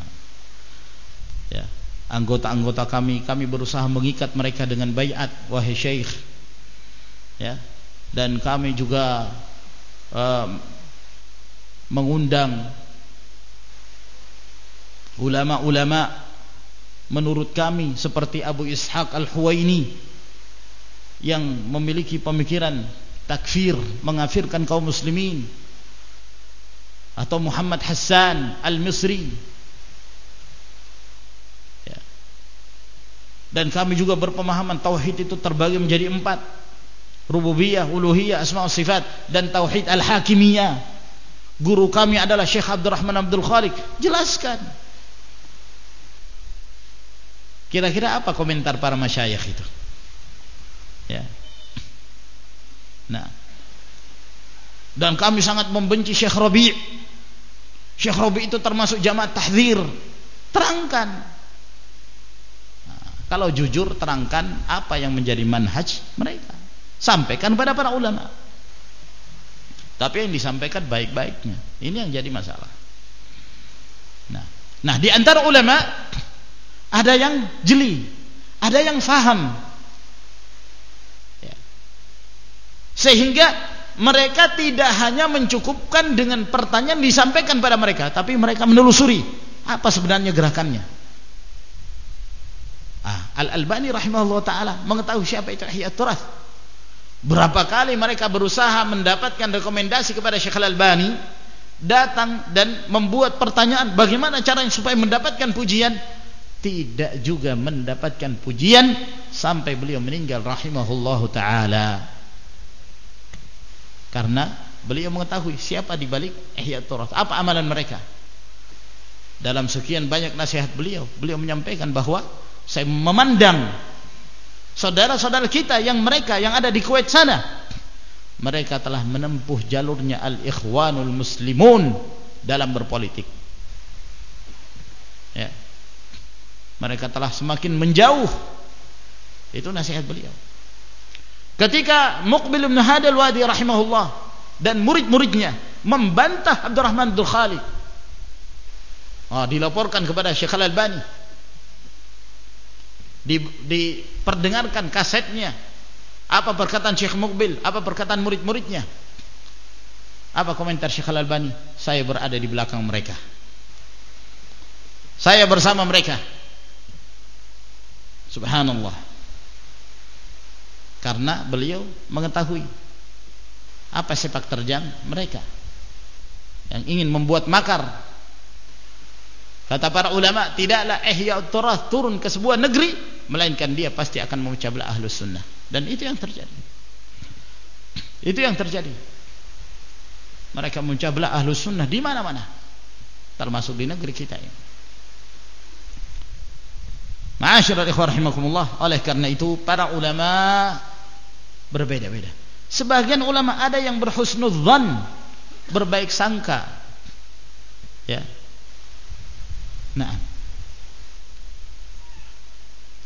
ya. Anggota-anggota kami kami berusaha mengikat mereka dengan bayat wahai syekh. Ya. Dan kami juga um, mengundang ulama-ulama menurut kami seperti Abu Ishaq Al-Huwaini yang memiliki pemikiran takfir mengafirkan kaum muslimin atau Muhammad Hassan Al-Misri. Dan kami juga berpemahaman tauhid itu terbagi menjadi empat. Rububiyah, uluhiyah, asma sifat dan tauhid al-hakimiyah guru kami adalah Syekh Abdurrahman Abdul Khaliq. Jelaskan. Kira-kira apa komentar para masyayikh itu? Ya. Nah. Dan kami sangat membenci Syekh Rabi' Syekh Rabi' itu termasuk jamaah tahzir. Terangkan. Kalau jujur terangkan apa yang menjadi manhaj mereka. Sampaikan kepada para ulama. Tapi yang disampaikan baik-baiknya. Ini yang jadi masalah. Nah, nah di antara ulama ada yang jeli, ada yang faham. Ya. Sehingga mereka tidak hanya mencukupkan dengan pertanyaan disampaikan pada mereka, tapi mereka menelusuri apa sebenarnya gerakannya. Ah, Al-Albani rahimahullah taala mengetahui siapa itu Ihya Turath. Berapa kali mereka berusaha mendapatkan rekomendasi kepada Syekh Al-Albani datang dan membuat pertanyaan bagaimana caranya supaya mendapatkan pujian? Tidak juga mendapatkan pujian sampai beliau meninggal rahimahullah taala. Karena beliau mengetahui siapa di balik Ihya Turath apa amalan mereka. Dalam sekian banyak nasihat beliau beliau menyampaikan bahwa saya memandang saudara-saudara kita yang mereka yang ada di Kuwait sana mereka telah menempuh jalurnya al-ikhwanul muslimun dalam berpolitik. Ya. Mereka telah semakin menjauh. Itu nasihat beliau. Ketika Muqbil bin Hadal Wadi rahimahullah dan murid-muridnya membantah Abdurrahman Abdul Khalid oh, dilaporkan kepada Syekh Al-Albani di, diperdengarkan kasetnya. Apa perkataan Syekh Mukbil? Apa perkataan murid-muridnya? Apa komentar Syekh Al-Albani? Saya berada di belakang mereka. Saya bersama mereka. Subhanallah. Karena beliau mengetahui apa sepak terjang mereka yang ingin membuat makar. Kata para ulama tidaklah ihya turun ke sebuah negeri melainkan dia pasti akan memecah belah ahlus sunnah. Dan itu yang terjadi. Itu yang terjadi. Mereka memecah belah ahlus sunnah di mana-mana. Termasuk di negeri kita ini. Ma'asyiral ikhwah rahimakumullah. Oleh karena itu para ulama berbeda-beda. Sebagian ulama ada yang berhusnudzan berbaik sangka. Ya. Nah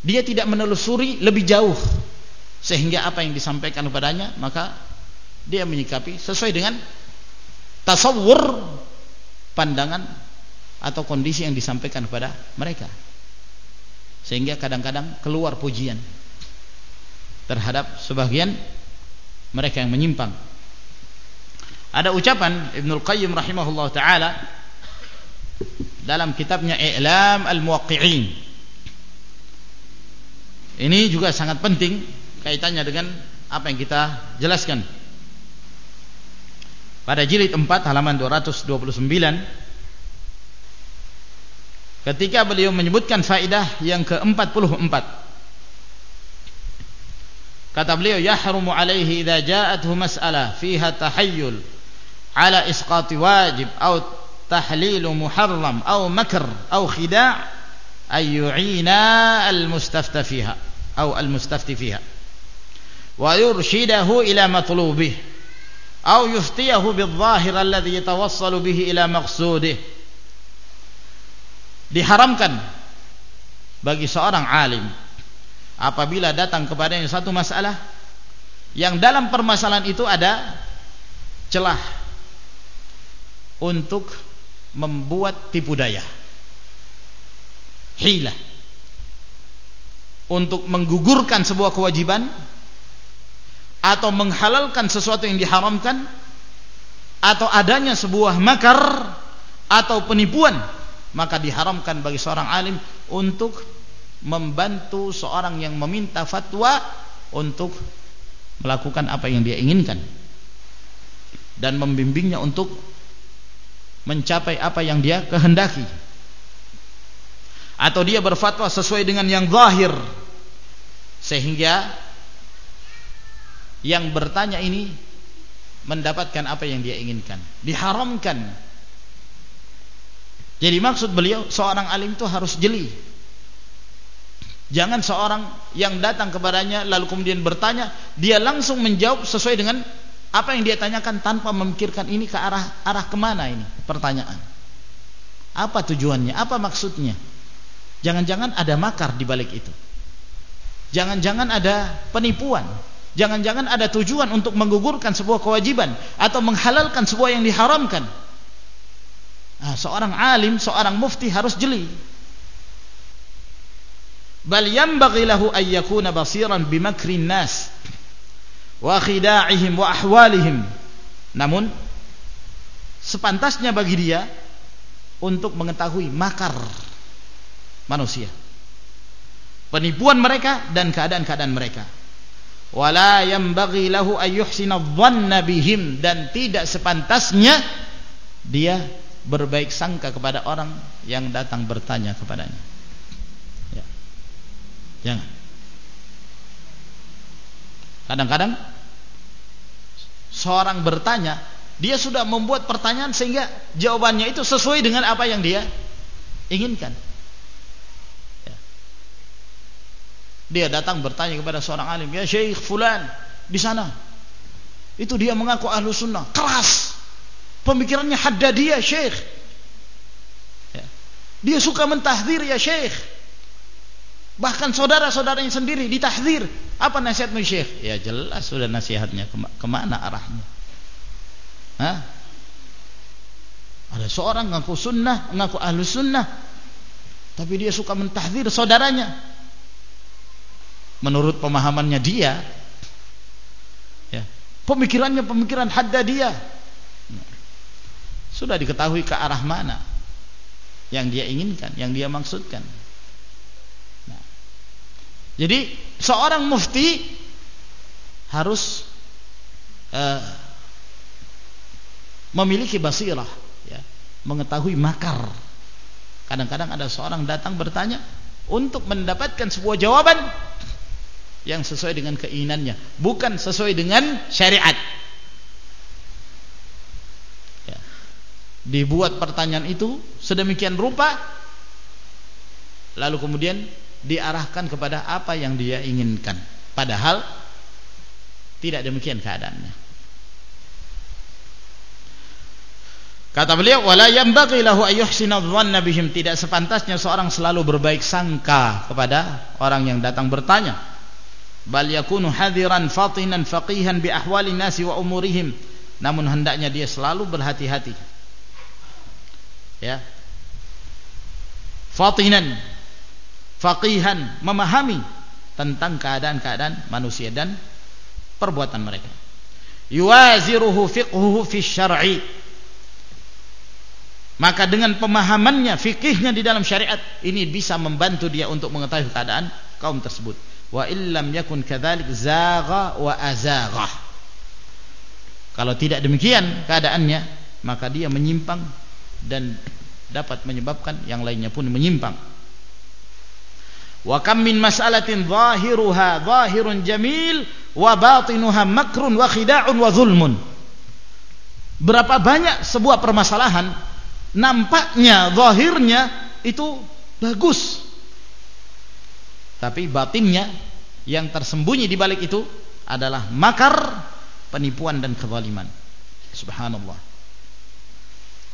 dia tidak menelusuri lebih jauh sehingga apa yang disampaikan kepadanya maka dia menyikapi sesuai dengan tasawur pandangan atau kondisi yang disampaikan kepada mereka sehingga kadang-kadang keluar pujian terhadap sebagian mereka yang menyimpang ada ucapan Ibnul Qayyim rahimahullah taala dalam kitabnya I'lam Al-Muwaqqi'in. Ini juga sangat penting kaitannya dengan apa yang kita jelaskan. Pada jilid 4 halaman 229 ketika beliau menyebutkan faidah yang ke-44 kata beliau yahrumu alaihi idza ja'athu mas'alah fiha tahayyul ala isqati wajib atau tahlilu muharram atau makr atau khida' ay yu'ina al-mustafta fiha al-mustafti fiha. Wa yurshidahu ila matlubih. Atau yuftiyahu bil-zahir alladhi yatawassalu bihi ila maqsudih. Diharamkan bagi seorang alim apabila datang kepadanya satu masalah yang dalam permasalahan itu ada celah untuk membuat tipu daya hilah untuk menggugurkan sebuah kewajiban atau menghalalkan sesuatu yang diharamkan atau adanya sebuah makar atau penipuan maka diharamkan bagi seorang alim untuk membantu seorang yang meminta fatwa untuk melakukan apa yang dia inginkan dan membimbingnya untuk mencapai apa yang dia kehendaki atau dia berfatwa sesuai dengan yang zahir. Sehingga yang bertanya ini mendapatkan apa yang dia inginkan. Diharamkan. Jadi maksud beliau seorang alim itu harus jeli. Jangan seorang yang datang kepadanya lalu kemudian bertanya dia langsung menjawab sesuai dengan apa yang dia tanyakan tanpa memikirkan ini ke arah arah ke mana ini pertanyaan. Apa tujuannya? Apa maksudnya jangan-jangan ada makar di balik itu jangan-jangan ada penipuan Jangan-jangan ada tujuan untuk menggugurkan sebuah kewajiban atau menghalalkan sebuah yang diharamkan. Nah, seorang alim, seorang mufti harus jeli. Bal yanbaghi lahu an yakuna basiran bimakrin nas wa khida'ihim wa ahwalihim. Namun sepantasnya bagi dia untuk mengetahui makar manusia. Penipuan mereka dan keadaan-keadaan mereka. Wala yanbaghi lahu ay yuhsina dhanna bihim. Dan tidak sepantasnya dia berbaik sangka kepada orang yang datang bertanya kepadanya. Ya. jangan. Kadang-kadang seorang bertanya dia sudah membuat pertanyaan sehingga jawabannya itu sesuai dengan apa yang dia inginkan Dia datang bertanya kepada seorang alim, "Ya Syekh fulan di sana." Itu dia mengaku ahlu sunnah, keras. Pemikirannya haddadiyah, Syekh. Ya. Dia suka mentahdir ya Syekh. Bahkan saudara-saudaranya sendiri ditahdir. Apa nasihatmu Syekh? Ya jelas sudah nasihatnya ke mana arahnya. Hah? Ada seorang ngaku sunnah, ngaku ahlu sunnah. Tapi dia suka mentahdir saudaranya menurut pemahamannya dia ya, pemikirannya pemikiran hadda dia. Sudah diketahui ke arah mana yang dia inginkan yang dia maksudkan. Nah, jadi seorang mufti harus uh, memiliki basirah ya, mengetahui makar. Kadang-kadang ada seorang datang bertanya untuk mendapatkan sebuah jawaban yang sesuai dengan keinginannya bukan sesuai dengan syariat ya. dibuat pertanyaan itu sedemikian rupa lalu kemudian diarahkan kepada apa yang dia inginkan padahal tidak demikian keadaannya Kata beliau, "Wala yanbaghi lahu ayyuhsina dhanna bihim." Tidak sepantasnya seorang selalu berbaik sangka kepada orang yang datang bertanya bal yakunu hadiran fatinan faqihan bi ahwali nasi wa umurihim. Namun hendaknya dia selalu berhati-hati. Ya. Fatinan faqihan memahami tentang keadaan-keadaan manusia dan perbuatan mereka. Yuwaziruhu fiqhuhu fi syar'i. Maka dengan pemahamannya fikihnya di dalam syariat ini bisa membantu dia untuk mengetahui keadaan kaum tersebut wa illam yakun kadzalik zagha wa azagha. Kalau tidak demikian keadaannya maka dia menyimpang dan dapat menyebabkan yang lainnya pun menyimpang. Wa kam min mas'alatin zahiruha zahirun jamil wa batinuha makrun wa khida'un wa zulmun. Berapa banyak sebuah permasalahan nampaknya zahirnya itu bagus tapi batinnya yang tersembunyi di balik itu adalah makar penipuan dan kezaliman. Subhanallah.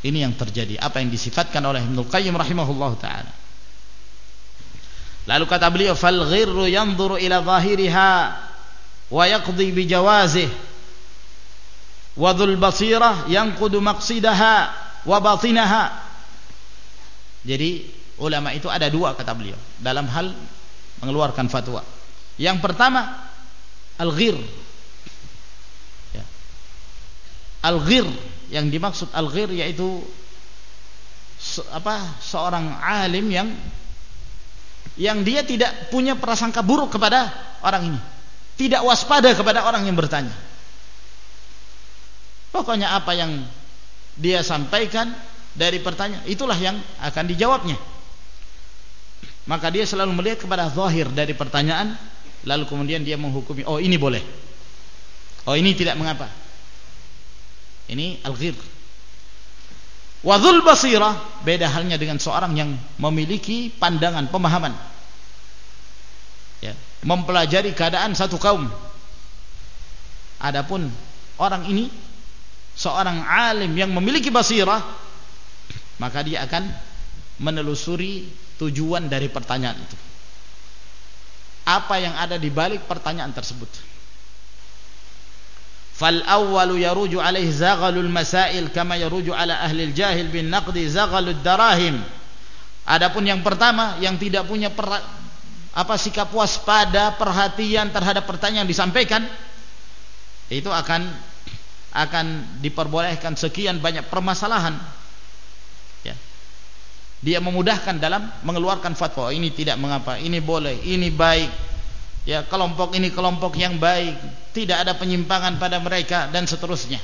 Ini yang terjadi. Apa yang disifatkan oleh Ibnu Qayyim rahimahullah taala. Lalu kata beliau fal ghirru yanzuru ila zahiriha wa yaqdi bi jawazih wa dhul basirah yanqudu maqsidaha wa batinaha. Jadi ulama itu ada dua kata beliau dalam hal mengeluarkan fatwa. Yang pertama al-ghir. Ya. Al-ghir yang dimaksud al-ghir yaitu se apa seorang alim yang yang dia tidak punya prasangka buruk kepada orang ini. Tidak waspada kepada orang yang bertanya. Pokoknya apa yang dia sampaikan dari pertanyaan itulah yang akan dijawabnya maka dia selalu melihat kepada zahir dari pertanyaan lalu kemudian dia menghukumi oh ini boleh. Oh ini tidak mengapa. Ini al-ghir. Wadhul basirah beda halnya dengan seorang yang memiliki pandangan pemahaman. Ya, mempelajari keadaan satu kaum. Adapun orang ini seorang alim yang memiliki basirah maka dia akan menelusuri tujuan dari pertanyaan itu. Apa yang ada di balik pertanyaan tersebut? Fal awwalu yaruju alaihi zaghalul masail kama yaruju ala ahli jahil bin naqdi zaghalud darahim. Adapun yang pertama yang tidak punya per, apa sikap waspada perhatian terhadap pertanyaan yang disampaikan itu akan akan diperbolehkan sekian banyak permasalahan. Dia memudahkan dalam mengeluarkan fatwa. Ini tidak mengapa. Ini boleh. Ini baik. Ya kelompok ini kelompok yang baik. Tidak ada penyimpangan pada mereka dan seterusnya.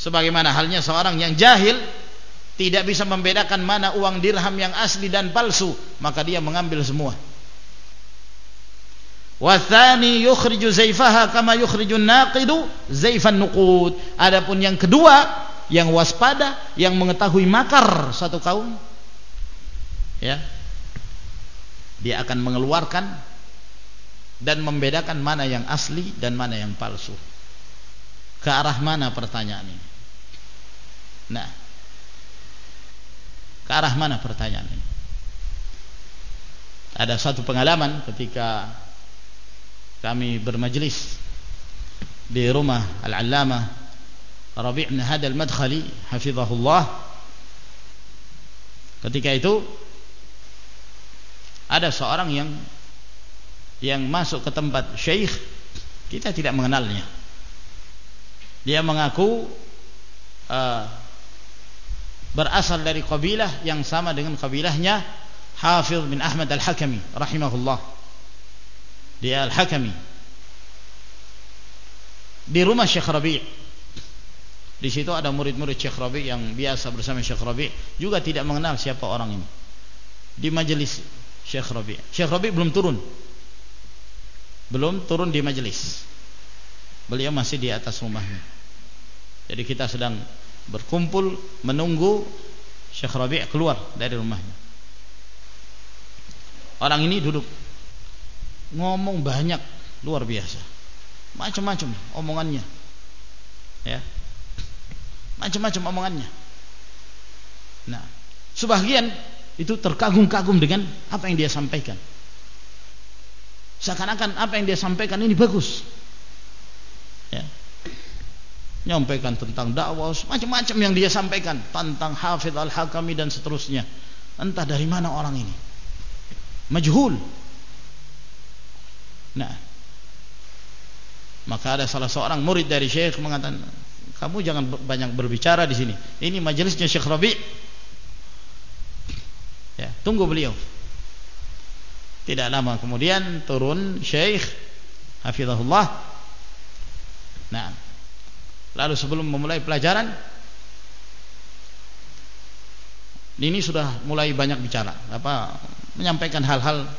Sebagaimana halnya seorang yang jahil tidak bisa membedakan mana uang dirham yang asli dan palsu maka dia mengambil semua. Wathani yukhriju zaifaha kama yukhrijun naqidu zaifan nuqud. Adapun yang kedua yang waspada yang mengetahui makar satu kaum ya dia akan mengeluarkan dan membedakan mana yang asli dan mana yang palsu. Ke arah mana pertanyaan ini? Nah, ke arah mana pertanyaan ini? Ada satu pengalaman ketika kami bermajlis di rumah Al-Allamah Rabi' bin Hadal Madkhali hafizahullah. Ketika itu ada seorang yang yang masuk ke tempat syekh. Kita tidak mengenalnya. Dia mengaku uh, berasal dari kabilah yang sama dengan kabilahnya Hafiz bin Ahmad Al-Hakami rahimahullah. Dia Al-Hakami. Di rumah Syekh Rabi' di situ ada murid-murid Syekh Rabi' yang biasa bersama Syekh Rabi' juga tidak mengenal siapa orang ini. Di majelis Syekh Rabi' Syekh Rabi' belum turun. Belum turun di majelis. Beliau masih di atas rumahnya. Jadi kita sedang berkumpul menunggu Syekh Rabi' keluar dari rumahnya. Orang ini duduk. Ngomong banyak luar biasa. Macam-macam omongannya. Ya macam-macam omongannya. Nah sebagian itu terkagum-kagum dengan apa yang dia sampaikan. Seakan-akan apa yang dia sampaikan ini bagus. Ya. Nyampaikan tentang dakwah macam-macam yang dia sampaikan. Tentang Hafidh Al-Hakami dan seterusnya. Entah dari mana orang ini. Majhul. Nah, maka ada salah seorang murid dari Syekh mengatakan, kamu jangan banyak berbicara di sini. Ini majelisnya Syekh Rabi. Ya, tunggu beliau. Tidak lama kemudian turun Syekh Hafizahullah. Nah, lalu sebelum memulai pelajaran ini sudah mulai banyak bicara, apa menyampaikan hal-hal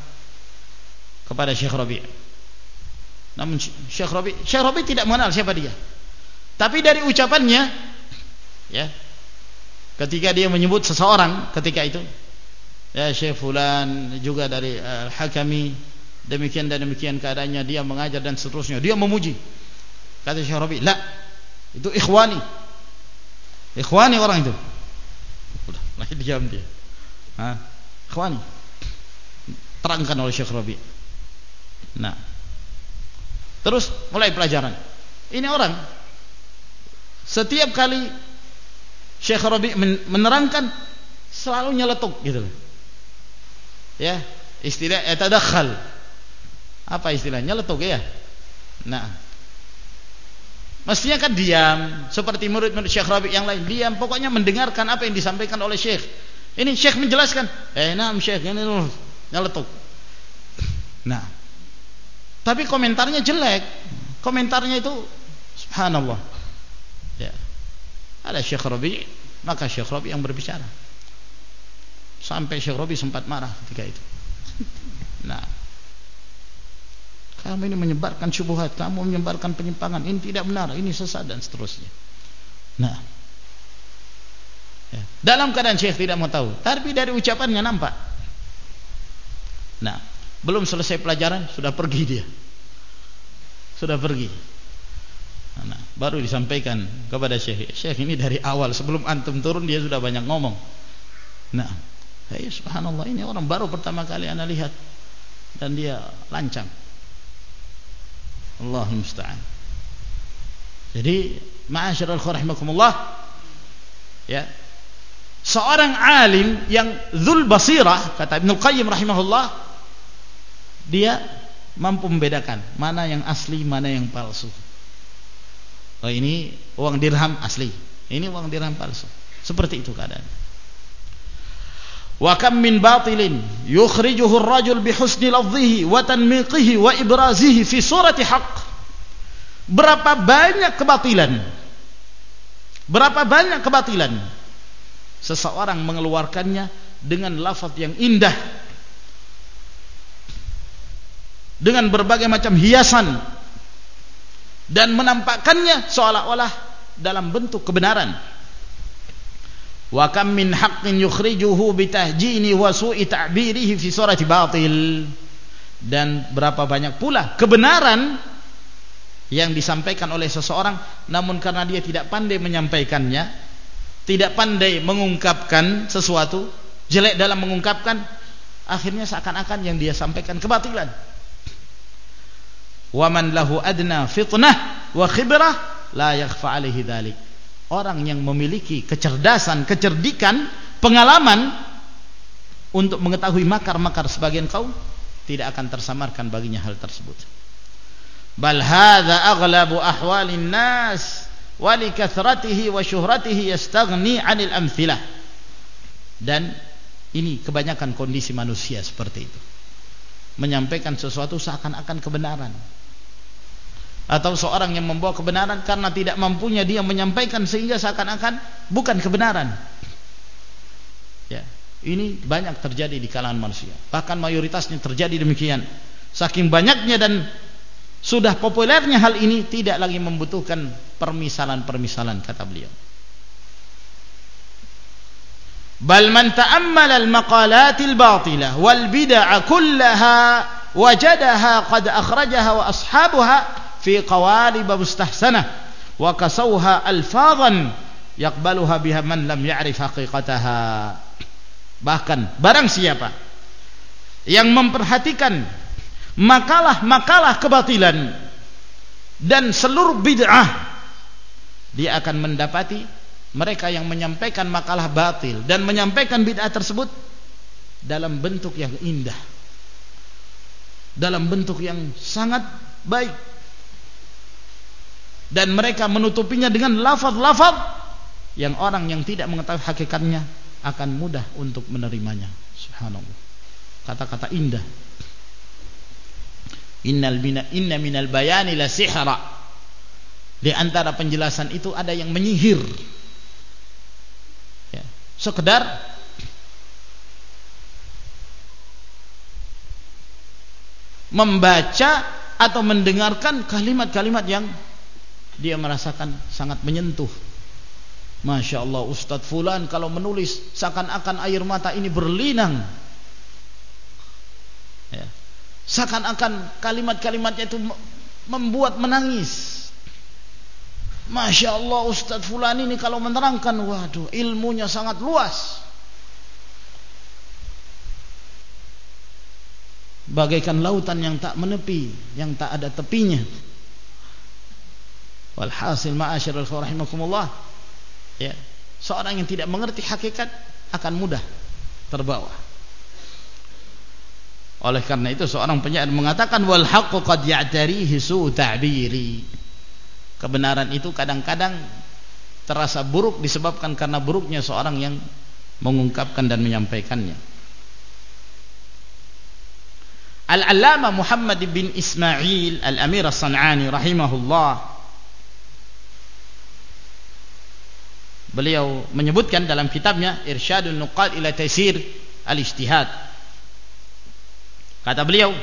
kepada Syekh Rabi. Namun Syekh Rabi, Syekh Rabi tidak mengenal siapa dia. Tapi dari ucapannya ya ketika dia menyebut seseorang ketika itu ya Syekh fulan juga dari Al-Hakami demikian dan demikian keadaannya dia mengajar dan seterusnya dia memuji. Kata Syekh Rabi la itu ikhwani. Ikhwani orang itu. Udah lagi diam dia. Ha ikhwani. Terangkan oleh Syekh Rabi. Nah. Terus mulai pelajaran. Ini orang setiap kali Syekh Rabi menerangkan selalu nyeletuk gitu Ya, istilah etadakhal. Apa istilahnya? Nyeletuk ya. Nah. Mestinya kan diam seperti murid-murid Syekh Rabi yang lain, diam pokoknya mendengarkan apa yang disampaikan oleh Syekh. Ini Syekh menjelaskan, "Eh, nah Syekh ini nyeletuk." Nah. Tapi komentarnya jelek. Komentarnya itu subhanallah. Ada Syekh Rabi maka Syekh Rabi yang berbicara. Sampai Syekh Rabi sempat marah ketika itu. Nah. Kamu ini menyebarkan syubhat kamu menyebarkan penyimpangan. Ini tidak benar ini sesat dan seterusnya. Nah. Ya. dalam keadaan Syekh tidak mau tahu. Tapi dari ucapannya nampak. Nah. Belum selesai pelajaran sudah pergi dia. Sudah pergi Nah, baru disampaikan kepada Syekh. Syekh ini dari awal sebelum antum turun dia sudah banyak ngomong. Nah, ya subhanallah ini orang baru pertama kali anda lihat dan dia lancang. Allah musta'an. Jadi, ma'asyiral rahimakumullah ya. Seorang alim yang zul basirah kata Ibnu Qayyim rahimahullah dia mampu membedakan mana yang asli, mana yang palsu. Oh ini uang dirham asli. Ini uang dirham palsu. Seperti itu keadaan. Wa kam min batilin yukhrijuhu ar-rajul bi husni lafdhihi wa tanmiqihi wa ibrazihi fi surati haqq. Berapa banyak kebatilan? Berapa banyak kebatilan? Seseorang mengeluarkannya dengan lafaz yang indah. Dengan berbagai macam hiasan dan menampakkannya seolah-olah dalam bentuk kebenaran. Wa kam min haqqin yukhrijuhu bitahjini wa su'i ta'birihi fi surati batil. Dan berapa banyak pula kebenaran yang disampaikan oleh seseorang namun karena dia tidak pandai menyampaikannya, tidak pandai mengungkapkan sesuatu, jelek dalam mengungkapkan, akhirnya seakan-akan yang dia sampaikan kebatilan wa man lahu adna fitnah wa khibrah la yakhfa alaihi dhalik. Orang yang memiliki kecerdasan kecerdikan pengalaman untuk mengetahui makar-makar sebagian kaum tidak akan tersamarkan baginya hal tersebut. Bal hadza aghlabu ahwalin nas wa li wa syuhratihi yastaghni 'anil amthilah. Dan ini kebanyakan kondisi manusia seperti itu. Menyampaikan sesuatu seakan-akan kebenaran atau seorang yang membawa kebenaran karena tidak mampunya dia menyampaikan sehingga seakan-akan bukan kebenaran. Ya, ini banyak terjadi di kalangan manusia. Bahkan mayoritasnya terjadi demikian. Saking banyaknya dan sudah populernya hal ini tidak lagi membutuhkan permisalan-permisalan kata beliau. Bal man ta'ammala al-maqalat al-batilah wal bid'ah kullaha wajadaha qad akhrajaha wa ashabuha fi qawalib mustahsanah wa kasawha alfadhan yaqbaluha biha man lam ya'rif haqiqataha. Bahkan barang siapa yang memperhatikan makalah-makalah kebatilan dan seluruh bid'ah dia akan mendapati mereka yang menyampaikan makalah batil dan menyampaikan bid'ah tersebut dalam bentuk yang indah dalam bentuk yang sangat baik dan mereka menutupinya dengan lafaz-lafaz yang orang yang tidak mengetahui hakikatnya akan mudah untuk menerimanya. Subhanallah. Kata-kata indah. Innal bina inna minal bayani la sihra. Di antara penjelasan itu ada yang menyihir. Ya. Sekedar membaca atau mendengarkan kalimat-kalimat yang dia merasakan sangat menyentuh. Masya Allah Ustadz Fulan kalau menulis seakan-akan air mata ini berlinang. Ya. seakan-akan kalimat-kalimatnya itu membuat menangis. Masya Allah Ustadz Fulan ini kalau menerangkan waduh ilmunya sangat luas. Bagaikan lautan yang tak menepi yang tak ada tepinya Walhasil ma'asyarul rahimakumullah. Ya. Seorang yang tidak mengerti hakikat akan mudah terbawa. Oleh karena itu seorang penyair mengatakan wal haqqu qad ya'tarihi su ta'biri. Kebenaran itu kadang-kadang terasa buruk disebabkan karena buruknya seorang yang mengungkapkan dan menyampaikannya. Al-Allamah Muhammad bin Ismail Al-Amir As-San'ani rahimahullah beliau menyebutkan dalam kitabnya Irsyadun Nuqad ila Taisir al-Ijtihad. Kata beliau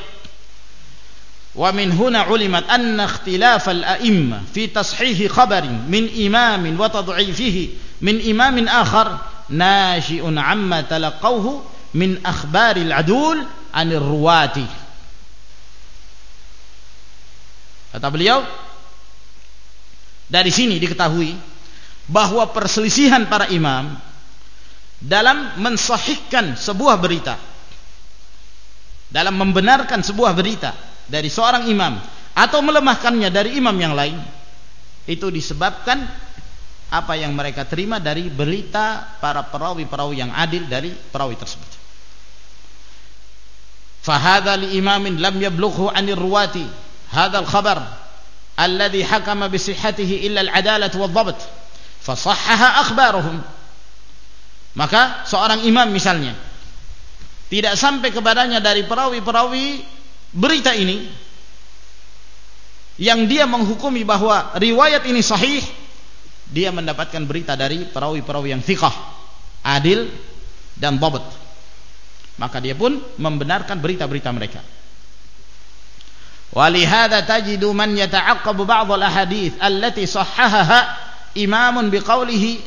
wa min huna ulimat anna ikhtilaf al-a'imma fi tashih khabarin min imam wa tad'ifihi min imam akhar nashi'un amma talaqawhu min akhbaril adul ruwati. Kata beliau dari sini diketahui bahwa perselisihan para imam dalam mensahihkan sebuah berita dalam membenarkan sebuah berita dari seorang imam atau melemahkannya dari imam yang lain itu disebabkan apa yang mereka terima dari berita para perawi-perawi yang adil dari perawi tersebut. Fahadha li imamin lam yablughu anir ruwati hadha al-khabar alladhi hakama bisihhatihi illa al-adalah wa dhabt fasahhaha akhbaruhum. Maka seorang imam misalnya tidak sampai kepadanya dari perawi-perawi berita ini yang dia menghukumi bahwa riwayat ini sahih dia mendapatkan berita dari perawi-perawi yang thiqah adil dan babat maka dia pun membenarkan berita-berita mereka. Walihada tajidu man yata'aqqabu ba'd al-ahadith allati sahhahaha imamun biqaulihi.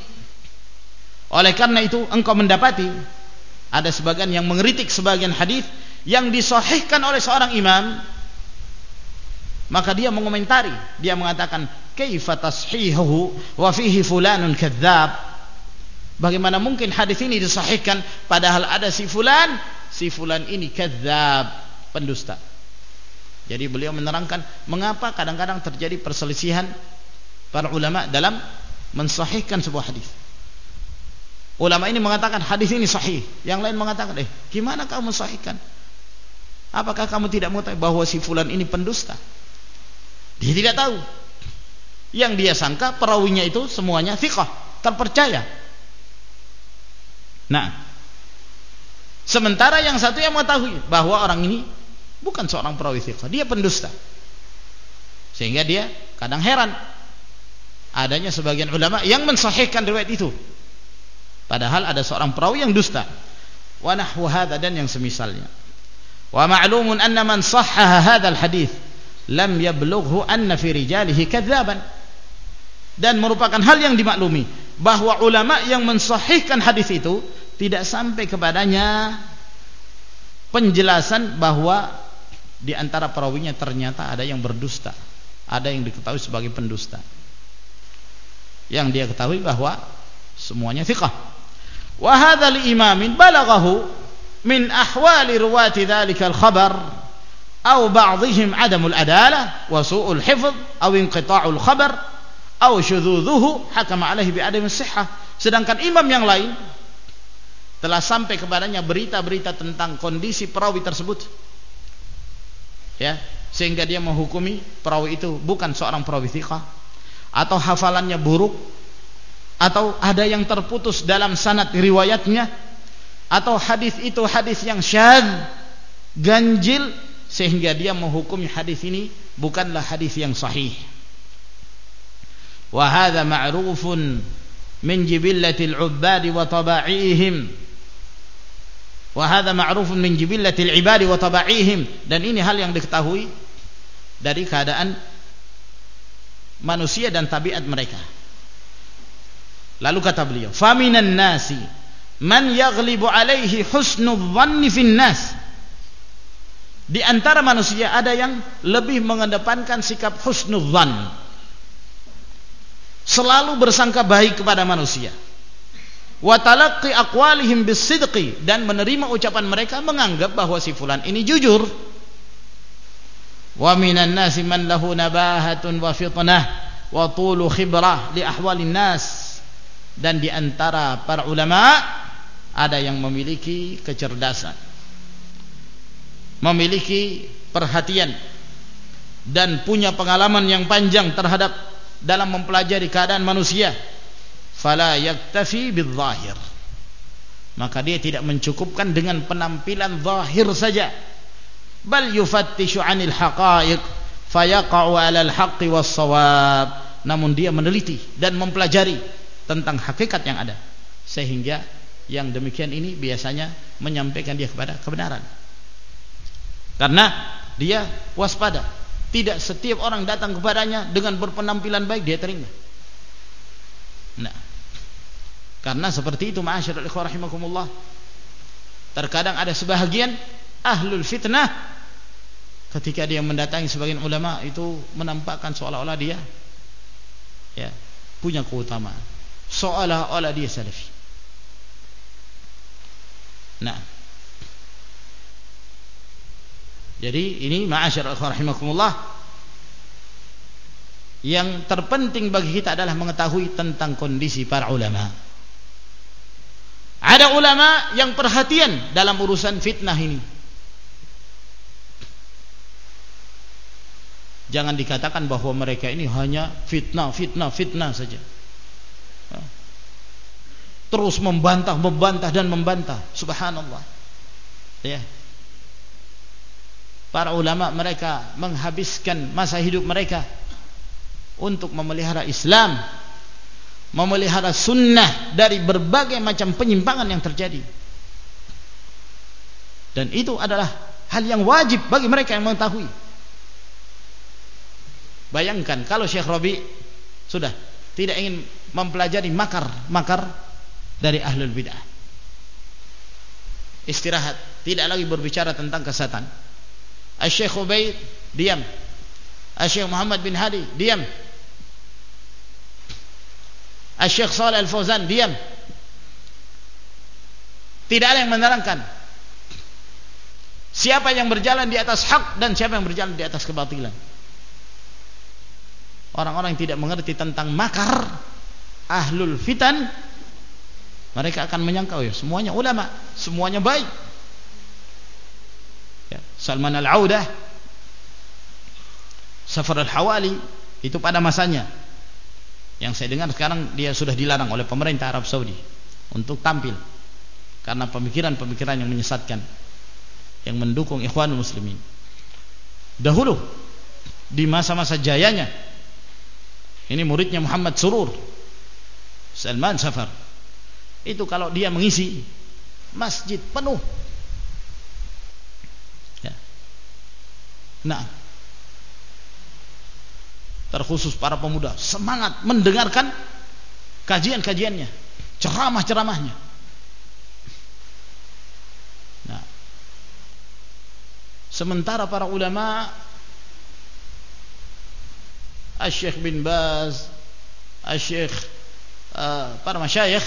Oleh karena itu engkau mendapati ada sebagian yang mengeritik sebagian hadis yang disahihkan oleh seorang imam maka dia mengomentari. Dia mengatakan kaifa tashihuhu wa fihi fulanun bagaimana mungkin hadis ini disahihkan padahal ada si fulan si fulan ini kadzab pendusta. Jadi beliau menerangkan mengapa kadang-kadang terjadi perselisihan para ulama dalam mensahihkan sebuah hadis. Ulama ini mengatakan hadis ini sahih, yang lain mengatakan, "Eh, gimana kamu mensahihkan? Apakah kamu tidak mengetahui bahwa si fulan ini pendusta?" Dia tidak tahu. Yang dia sangka perawinya itu semuanya thiqah, terpercaya. Nah, sementara yang satu yang mengetahui bahwa orang ini bukan seorang perawi thiqah, dia pendusta. Sehingga dia kadang heran adanya sebagian ulama yang mensahihkan riwayat itu. Padahal ada seorang perawi yang dusta. Wa hadza dan yang semisalnya. Wa ma'lumun anna man sahhaha hadzal hadis lam yablughu anna fi rijalihi kadzaban. Dan merupakan hal yang dimaklumi bahwa ulama yang mensahihkan hadis itu tidak sampai kepadanya penjelasan bahwa di antara perawinya ternyata ada yang berdusta ada yang diketahui sebagai pendusta yang dia ketahui bahwa semuanya thiqah. Wa hadha li imamin balaghahu min ahwali ruwati dhalika al-khabar aw ba'dihim adamul adalah wa su'ul hifz aw inqita'ul khabar aw syudzuzuhu hakama alaihi bi adami sihhah. Sedangkan imam yang lain telah sampai kepadanya berita-berita tentang kondisi perawi tersebut. Ya sehingga dia menghukumi perawi itu bukan seorang perawi thiqah atau hafalannya buruk atau ada yang terputus dalam sanad riwayatnya atau hadis itu hadis yang syadz ganjil sehingga dia menghukum hadis ini bukanlah hadis yang sahih. Wa hadha ma'rufun min jibillatil ubbad wa taba'ihim. Wa hadha ma'rufun min jibillatil ibad wa taba'ihim. Dan ini hal yang diketahui dari keadaan manusia dan tabiat mereka lalu kata beliau faminan nasi man yaghlibu alaihi husnul dhanni fin nas di antara manusia ada yang lebih mengedepankan sikap husnudzan. Selalu bersangka baik kepada manusia. Wa talaqqi aqwalihim bisidqi dan menerima ucapan mereka menganggap bahwa si fulan ini jujur. Lahu nabahatun wa fitnah wa tulu khibrah li ahwalin nas. Dan di antara para ulama ada yang memiliki kecerdasan memiliki perhatian dan punya pengalaman yang panjang terhadap dalam mempelajari keadaan manusia. Fala yaktafi bidzahir. Maka dia tidak mencukupkan dengan penampilan zahir saja bal yufattishu 'anil haqa'iq fayaqa'u 'alal haqqi was shawab namun dia meneliti dan mempelajari tentang hakikat yang ada sehingga yang demikian ini biasanya menyampaikan dia kepada kebenaran karena dia waspada. Tidak setiap orang datang kepadanya dengan berpenampilan baik dia terima. Nah. Karena seperti itu ma'asyiral ikhwah rahimakumullah. Terkadang ada sebahagian ahlul fitnah ketika dia mendatangi sebagian ulama itu menampakkan seolah-olah dia ya punya keutamaan seolah-olah dia salafi nah Jadi ini ma'asyar rahimakumullah yang terpenting bagi kita adalah mengetahui tentang kondisi para ulama. Ada ulama yang perhatian dalam urusan fitnah ini. Jangan dikatakan bahwa mereka ini hanya fitnah, fitnah, fitnah saja. Terus membantah, membantah dan membantah. Subhanallah. Ya para ulama mereka menghabiskan masa hidup mereka untuk memelihara Islam memelihara sunnah dari berbagai macam penyimpangan yang terjadi dan itu adalah hal yang wajib bagi mereka yang mengetahui bayangkan kalau Syekh Robi sudah tidak ingin mempelajari makar-makar dari ahlul bid'ah. Istirahat tidak lagi berbicara tentang kesatan Syekh Ubaid diam. Syekh Muhammad bin Hadi diam. Syekh Saleh Al-Fauzan diam. Tidak ada yang menerangkan siapa yang berjalan di atas hak dan siapa yang berjalan di atas kebatilan orang-orang yang tidak mengerti tentang makar ahlul fitan mereka akan menyangka oh ya semuanya ulama semuanya baik. Ya, Salman Al-Audah Safar Al-Hawali itu pada masanya. Yang saya dengar sekarang dia sudah dilarang oleh pemerintah Arab Saudi untuk tampil karena pemikiran-pemikiran yang menyesatkan yang mendukung ikhwanul muslimin. Dahulu di masa-masa jayanya ini muridnya Muhammad Surur. Salman Safar. Itu kalau dia mengisi masjid penuh. Nah, terkhusus para pemuda semangat mendengarkan kajian-kajiannya, ceramah-ceramahnya. Nah, sementara para ulama Syekh bin Baz, Syekh uh, para masyayikh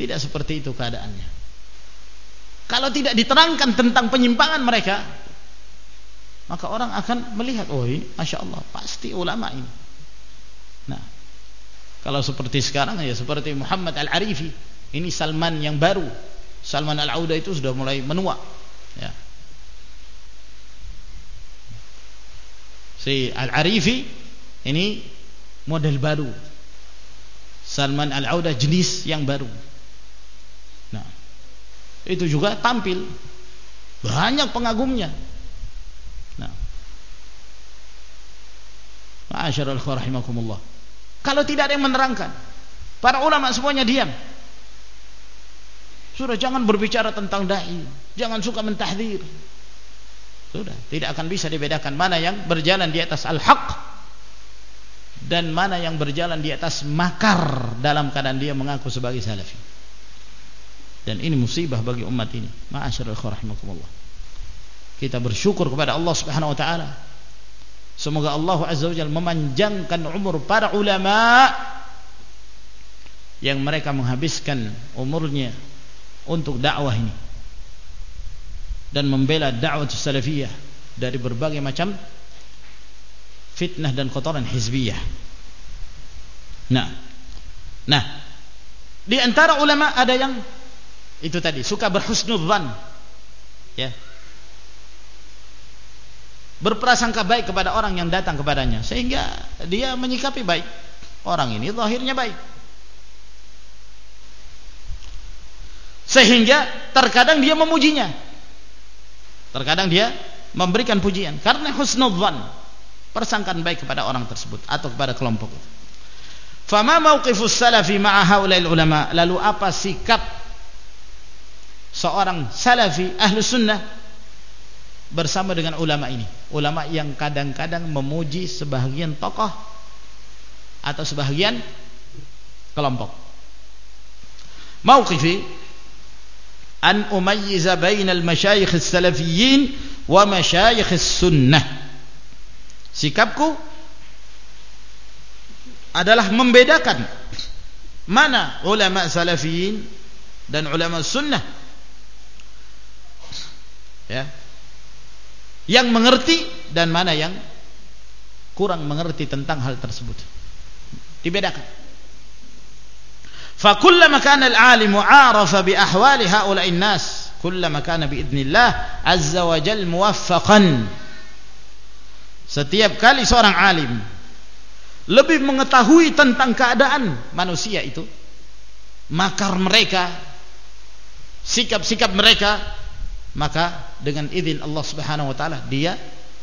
tidak seperti itu keadaannya. Kalau tidak diterangkan tentang penyimpangan mereka, maka orang akan melihat oh Masya Allah pasti ulama ini. Nah kalau seperti sekarang ya seperti Muhammad Al-Arifi ini Salman yang baru. Salman Al-Auda itu sudah mulai menua ya. Si Al-Arifi ini model baru. Salman Al-Auda jenis yang baru. Nah itu juga tampil. Banyak pengagumnya. Nah. Ma'asyarul rahimakumullah. Kalau tidak ada yang menerangkan para ulama semuanya diam. Sudah jangan berbicara tentang dai. Jangan suka mentahdir. Sudah tidak akan bisa dibedakan mana yang berjalan di atas al-haq dan mana yang berjalan di atas makar dalam keadaan dia mengaku sebagai salafi. Dan ini musibah bagi umat ini. Ma'asyarul rahimakumullah. Kita bersyukur kepada Allah subhanahu wa ta'ala. Semoga Allah azza wa jalla memanjangkan umur para ulama yang mereka menghabiskan umurnya untuk dakwah ini. Dan membela dakwah salafiyah dari berbagai macam fitnah dan kotoran hizbiyah. Nah, nah, di antara ulama ada yang itu tadi suka berhusnudzan, ya, berprasangka baik kepada orang yang datang kepadanya, sehingga dia menyikapi baik. Orang ini, lahirnya baik. Sehingga terkadang dia memujinya, terkadang dia memberikan pujian. Karena husnudzan persangkaan baik kepada orang tersebut atau kepada kelompok itu. Fama mauqifus salafi ma'a haula'il ulama? Lalu apa sikap seorang salafi ahlu sunnah bersama dengan ulama ini? Ulama yang kadang-kadang memuji sebahagian tokoh atau sebahagian kelompok. Mauqifi an umayyiza bainal masyayikh as-salafiyyin wa masyayikh as-sunnah sikapku adalah membedakan mana ulama salafiyin dan ulama sunnah ya yang mengerti dan mana yang kurang mengerti tentang hal tersebut dibedakan فكلما كان العالم عارف بأحوال هؤلاء الناس كلما كان بإذن الله عز وجل موفقا setiap kali seorang alim lebih mengetahui tentang keadaan manusia itu, makar mereka, sikap-sikap mereka, maka dengan izin Allah Subhanahu wa taala dia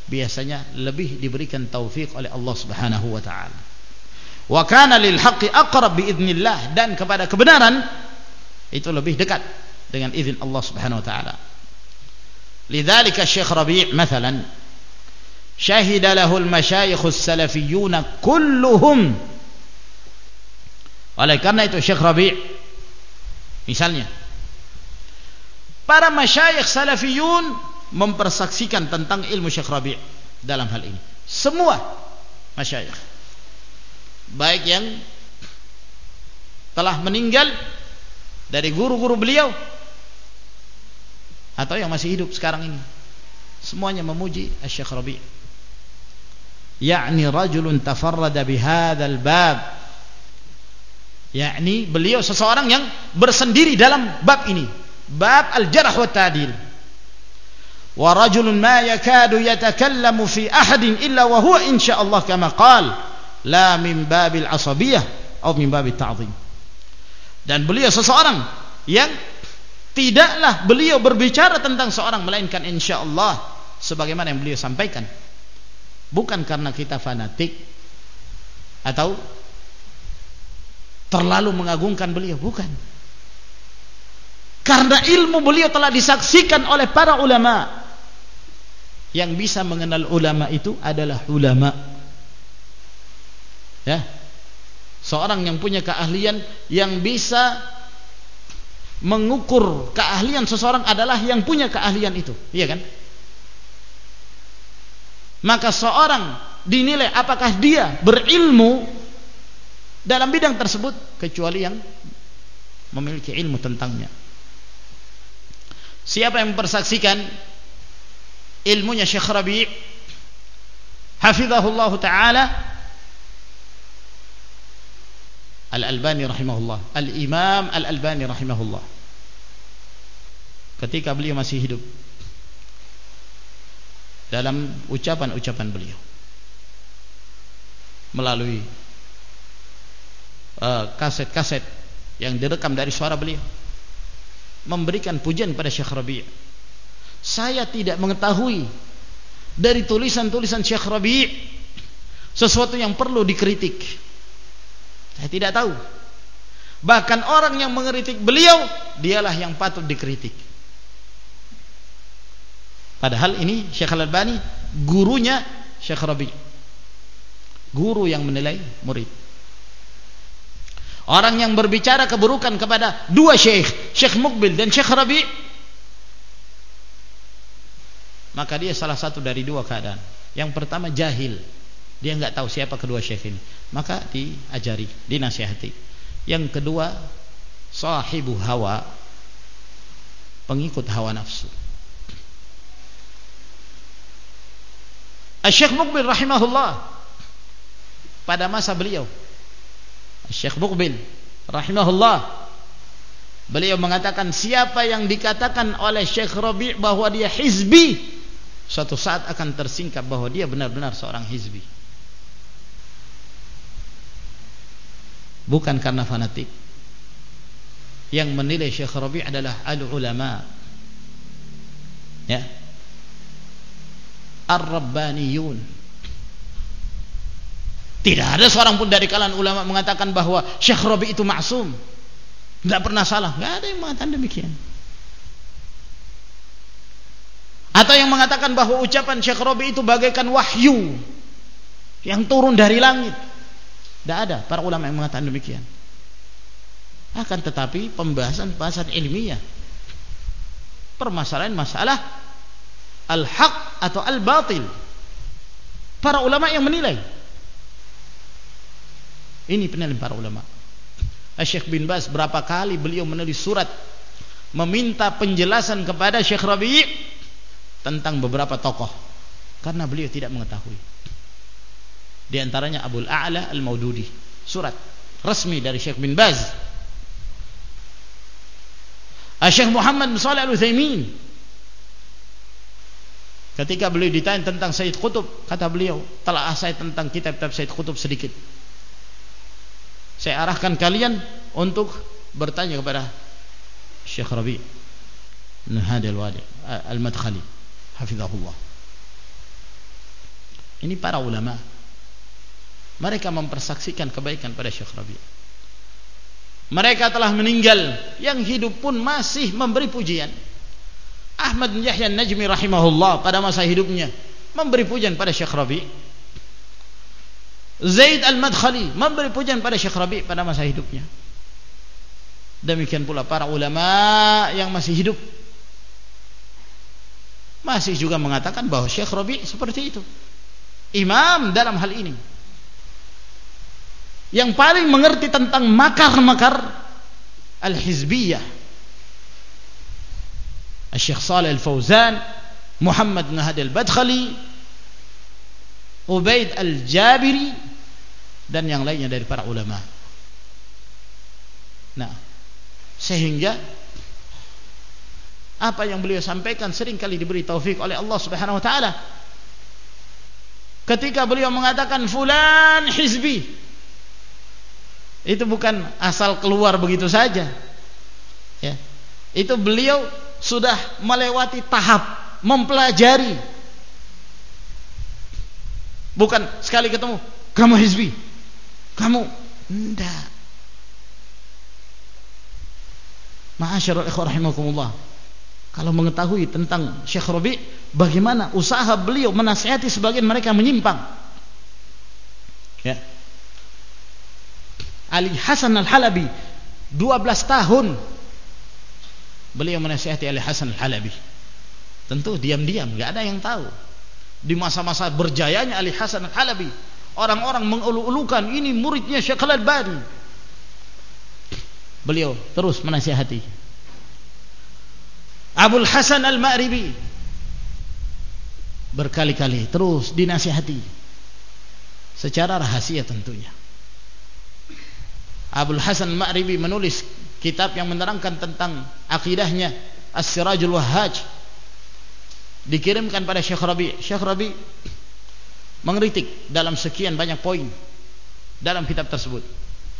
biasanya lebih diberikan taufik oleh Allah Subhanahu wa taala. Wa kana lil haqqi aqrab bi idznillah dan kepada kebenaran itu lebih dekat dengan izin Allah Subhanahu wa taala. Lidzalika Syekh Rabi' misalnya syahida lahul masyayikhus salafiyuna kulluhum. Oleh karena itu Syekh Rabi' misalnya para masyayikh salafiyun mempersaksikan tentang ilmu Syekh Rabi' dalam hal ini. Semua masyayikh baik yang telah meninggal dari guru-guru beliau atau yang masih hidup sekarang ini. Semuanya memuji Syekh Rabi' yakni rajulun tafarrada bihadzal bab. Yakni beliau seseorang yang bersendiri dalam bab ini. Bab al-jarh wa ta'dil. Wa rajulun ma yakadu yatakallamu fi ahadin illa wa huwa insyaallah kama qal la min babil asabiyah atau min babil ta'zim. Dan beliau seseorang yang tidaklah beliau berbicara tentang seorang melainkan insyaallah sebagaimana yang beliau sampaikan bukan karena kita fanatik atau terlalu mengagungkan beliau bukan. Karena ilmu beliau telah disaksikan oleh para ulama. Yang bisa mengenal ulama itu adalah ulama. Ya. Seorang yang punya keahlian yang bisa mengukur keahlian seseorang adalah yang punya keahlian itu. Iya kan maka seorang dinilai apakah dia berilmu dalam bidang tersebut kecuali yang memiliki ilmu tentangnya. Siapa yang mempersaksikan ilmunya Syekh Rabi' hafizahullah taala Al-Albani rahimahullah Al-Imam Al-Albani rahimahullah. Ketika beliau masih hidup dalam ucapan-ucapan beliau. Melalui eh, kaset-kaset uh, yang direkam dari suara beliau. Memberikan pujian pada Syekh Rabi' saya tidak mengetahui dari tulisan-tulisan Syekh Rabi' sesuatu yang perlu dikritik. Saya tidak tahu. Bahkan orang yang mengkritik beliau dialah yang patut dikritik padahal ini Syekh Al-Albani gurunya Syekh Rabi' guru yang menilai murid Orang yang berbicara keburukan kepada dua syekh, Syekh Mukbil dan Syekh Rabi, maka dia salah satu dari dua keadaan. Yang pertama jahil, dia nggak tahu siapa kedua syekh ini, maka diajari, dinasihati. Yang kedua sahibu hawa, pengikut hawa nafsu. Syekh Mukbil rahimahullah. Pada masa beliau. Syekh Muqbil rahimahullah. Beliau mengatakan siapa yang dikatakan oleh Syekh Rabi' bahwa dia hizbi suatu saat akan tersingkap bahwa dia benar-benar seorang hizbi. Bukan karena fanatik. Yang menilai Syekh Rabi' adalah al-ulama. Ya ar-rabbaniyun tidak ada seorang pun dari kalangan ulama mengatakan bahwa Syekh Rabi itu maksum. Tidak pernah salah. Tidak ada yang mengatakan demikian. Atau yang mengatakan bahwa ucapan Syekh Rabi itu bagaikan wahyu yang turun dari langit. Tidak ada para ulama yang mengatakan demikian. Akan tetapi pembahasan-pembahasan ilmiah permasalahan masalah al-haq atau al-batil. Para ulama yang menilai ini penilaian para ulama. Syekh bin Bas berapa kali beliau menulis surat meminta penjelasan kepada Syekh Rabi' tentang beberapa tokoh karena beliau tidak mengetahui. Di antaranya Abdul A'la Al-Maududi. Surat resmi dari Syekh bin Baz. Syekh Muhammad bin Shalih Al-Utsaimin ketika beliau ditanya tentang Said Qutb kata beliau telah saya tentang kitab-kitab Said Qutb sedikit. Saya arahkan kalian untuk bertanya kepada Syekh Rabi Nahadil Wadi Al-Madkhali Hafizahullah. Ini para ulama. Mereka mempersaksikan kebaikan pada Syekh Rabi. Mereka telah meninggal. Yang hidup pun masih memberi pujian Ahmad bin Yahya Najmi rahimahullah pada masa hidupnya memberi pujian pada Syekh Rabi' Zaid al-Madkhali memberi pujian pada Syekh Rabi pada masa hidupnya. Demikian pula para ulama yang masih hidup masih juga mengatakan bahwa Syekh Rabi seperti itu. Imam dalam hal ini. Yang paling mengerti tentang makar-makar al-hizbiyah. Syekh Saleh Al-Fauzan, Muhammad bin Hadi Al-Badkhali, Ubaid Al-Jabiri dan yang lainnya dari para ulama. Nah, sehingga apa yang beliau sampaikan sering kali diberi taufik oleh Allah Subhanahu wa taala. Ketika beliau mengatakan fulan hizbi itu bukan asal keluar begitu saja. Ya. Itu beliau sudah melewati tahap mempelajari. Bukan sekali ketemu kamu hizbi, kamu enggak. Ma'asyarul ikhwah rahimakumullah. Kalau mengetahui tentang Syekh Rabi, bagaimana usaha beliau menasihati sebagian mereka menyimpang. Ya. Ali Hasan Al-Halabi 12 tahun beliau menasihati Ali Hasan Al-Halabi. Tentu diam-diam, enggak ada yang tahu. Di masa-masa berjayanya Ali Hasan Al-Halabi orang-orang mengulu-ulukan ini muridnya Syekh Al-Albani beliau terus menasihati Abdul Hasan Al-Ma'ribi berkali-kali terus dinasihati secara rahasia tentunya Abdul Hasan Al-Ma'ribi menulis kitab yang menerangkan tentang akidahnya As-Sirajul Wahhaj. Dikirimkan pada Syekh Rabi. Syekh Rabi mengkritik dalam sekian banyak poin dalam kitab tersebut.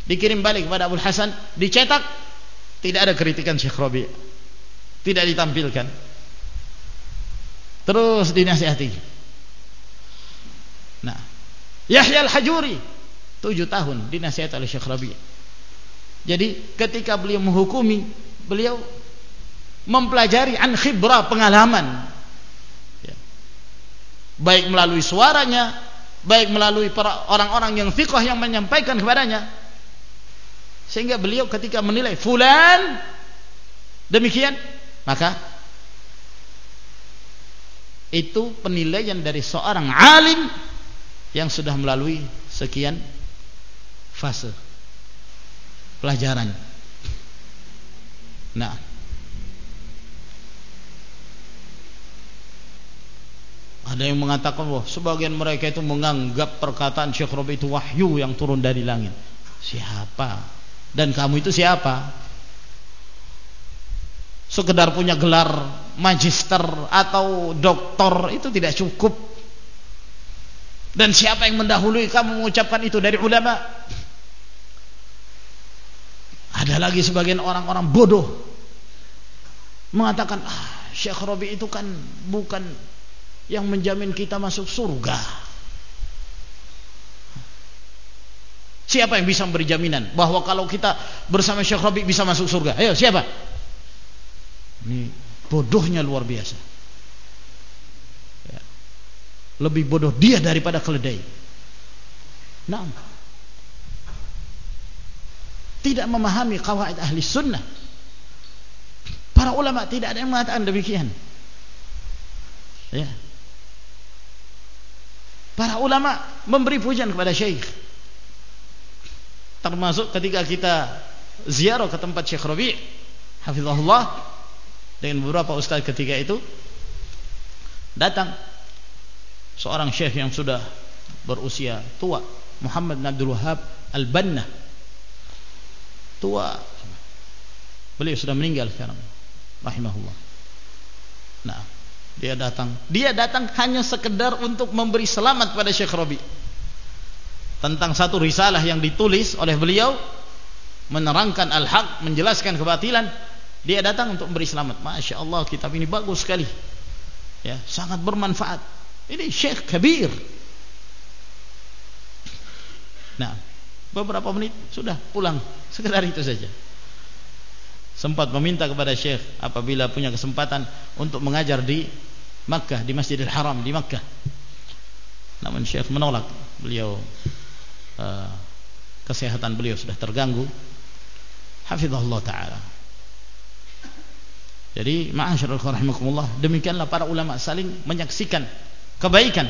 Dikirim balik kepada Abu Hasan dicetak tidak ada kritikan Syekh Rabi. Tidak ditampilkan. Terus dinasihati. Nah Yahya al-Hajuri tujuh tahun dinasihati oleh Syekh Rabi jadi ketika beliau menghukumi beliau mempelajari an pengalaman. Ya. baik melalui suaranya baik melalui orang-orang yang fiqh yang menyampaikan kepadanya. Sehingga beliau ketika menilai fulan! Demikian maka itu penilaian dari seorang alim yang sudah melalui sekian fase pelajaran. Nah. Ada yang mengatakan wah sebagian mereka itu menganggap perkataan Syekh Rabi itu wahyu yang turun dari langit. Siapa? Dan kamu itu siapa? Sekedar punya gelar magister atau doktor itu tidak cukup. Dan siapa yang mendahului kamu mengucapkan itu? Dari ulama ada lagi sebagian orang-orang bodoh mengatakan ah, Syekh Robi itu kan bukan yang menjamin kita masuk surga Siapa yang bisa memberi jaminan bahwa kalau kita bersama Syekh Rabi bisa masuk surga? Ayo, siapa? Ini bodohnya luar biasa. Ya. Lebih bodoh dia daripada keledai. Nah, tidak memahami kawaid ahli sunnah. Para ulama tidak ada yang mengatakan demikian. Ya. Para ulama memberi pujian kepada syekh termasuk ketika kita ziarah ke tempat Syekh Rabi' hafizahullah dengan beberapa ustaz ketika itu datang seorang syekh yang sudah berusia tua Muhammad bin Abdul Wahab Al-Banna tua beliau sudah meninggal sekarang rahimahullah nah dia datang dia datang hanya sekedar untuk memberi selamat pada Syekh Rabi' tentang satu risalah yang ditulis oleh beliau menerangkan al-haq, menjelaskan kebatilan, dia datang untuk memberi selamat. Masya Allah kitab ini bagus sekali, ya sangat bermanfaat. Ini Syekh Kabir. Nah, beberapa menit sudah pulang, sekedar itu saja. Sempat meminta kepada Syekh apabila punya kesempatan untuk mengajar di Makkah, di Masjidil Haram di Makkah. Namun Syekh menolak. Beliau Eh, kesehatan beliau sudah terganggu hafizahullah taala jadi ma'asyiral rahimakumullah demikianlah para ulama saling menyaksikan kebaikan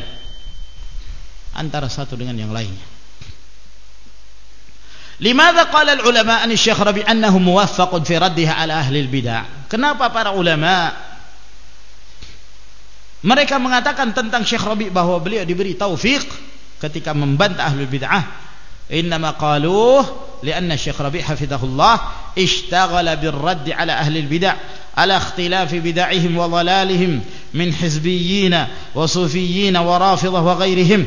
antara satu dengan yang lainnya Limadha qala al-ulama an Syekh Rabi annahu muwaffaqun fi raddiha ala ahli al-bid'ah? Kenapa para ulama mereka mengatakan tentang Syekh Rabi bahwa beliau diberi taufik ketika membantah ahli bid'ah? Innama qaluh lianna Syekh Rabi' hafizahullah ishtaghala birradd ala ahli bid'ah ala ikhtilaf bid'ahihim wa dhalalihim min hizbiyyin wa sufiyyin wa wa ghairihim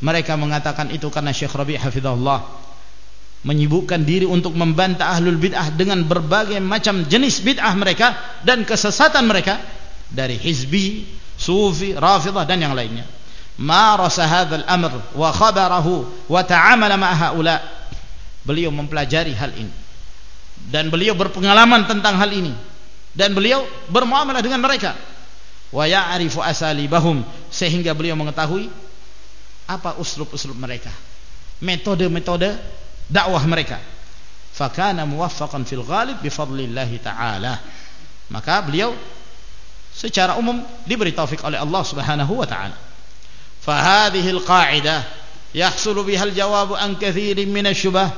mereka mengatakan itu karena Syekh Rabi' hafizahullah menyibukkan diri untuk membantah ahlul bid'ah dengan berbagai macam jenis bid'ah mereka dan kesesatan mereka dari hizbi, sufi, rafidah dan yang lainnya. Maras hadzal amr wa khabarahu wa ta'amala ma haula. Beliau mempelajari hal ini dan beliau berpengalaman tentang hal ini dan beliau bermuamalah dengan mereka. Wa ya'rifu asalibahum sehingga beliau mengetahui apa uslub-uslub mereka, metode-metode dakwah mereka fakana muwaffaqan fil ghalib bifadlillahi ta'ala maka beliau secara umum diberi taufik oleh Allah Subhanahu wa taala فهذه القاعدة يحصل بها الجواب عن كثير من الشبه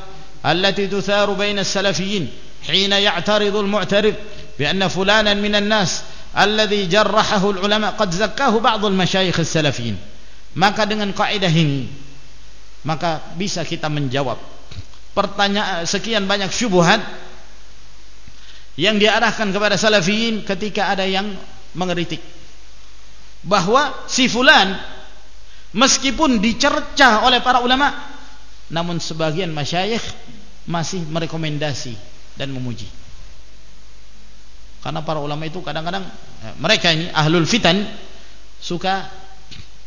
التي تثار بين السلفيين حين يعترض المعترض بأن فلانا من الناس الذي جرحه العلماء قد زكاه بعض المشايخ السلفيين maka dengan kaidah ini maka bisa kita menjawab pertanyaan sekian banyak syubhat yang diarahkan kepada salafiyin ketika ada yang mengeritik bahwa si fulan meskipun dicercah oleh para ulama namun sebagian masyayikh masih merekomendasi dan memuji. Karena para ulama itu kadang-kadang eh, mereka ini ahlul fitan suka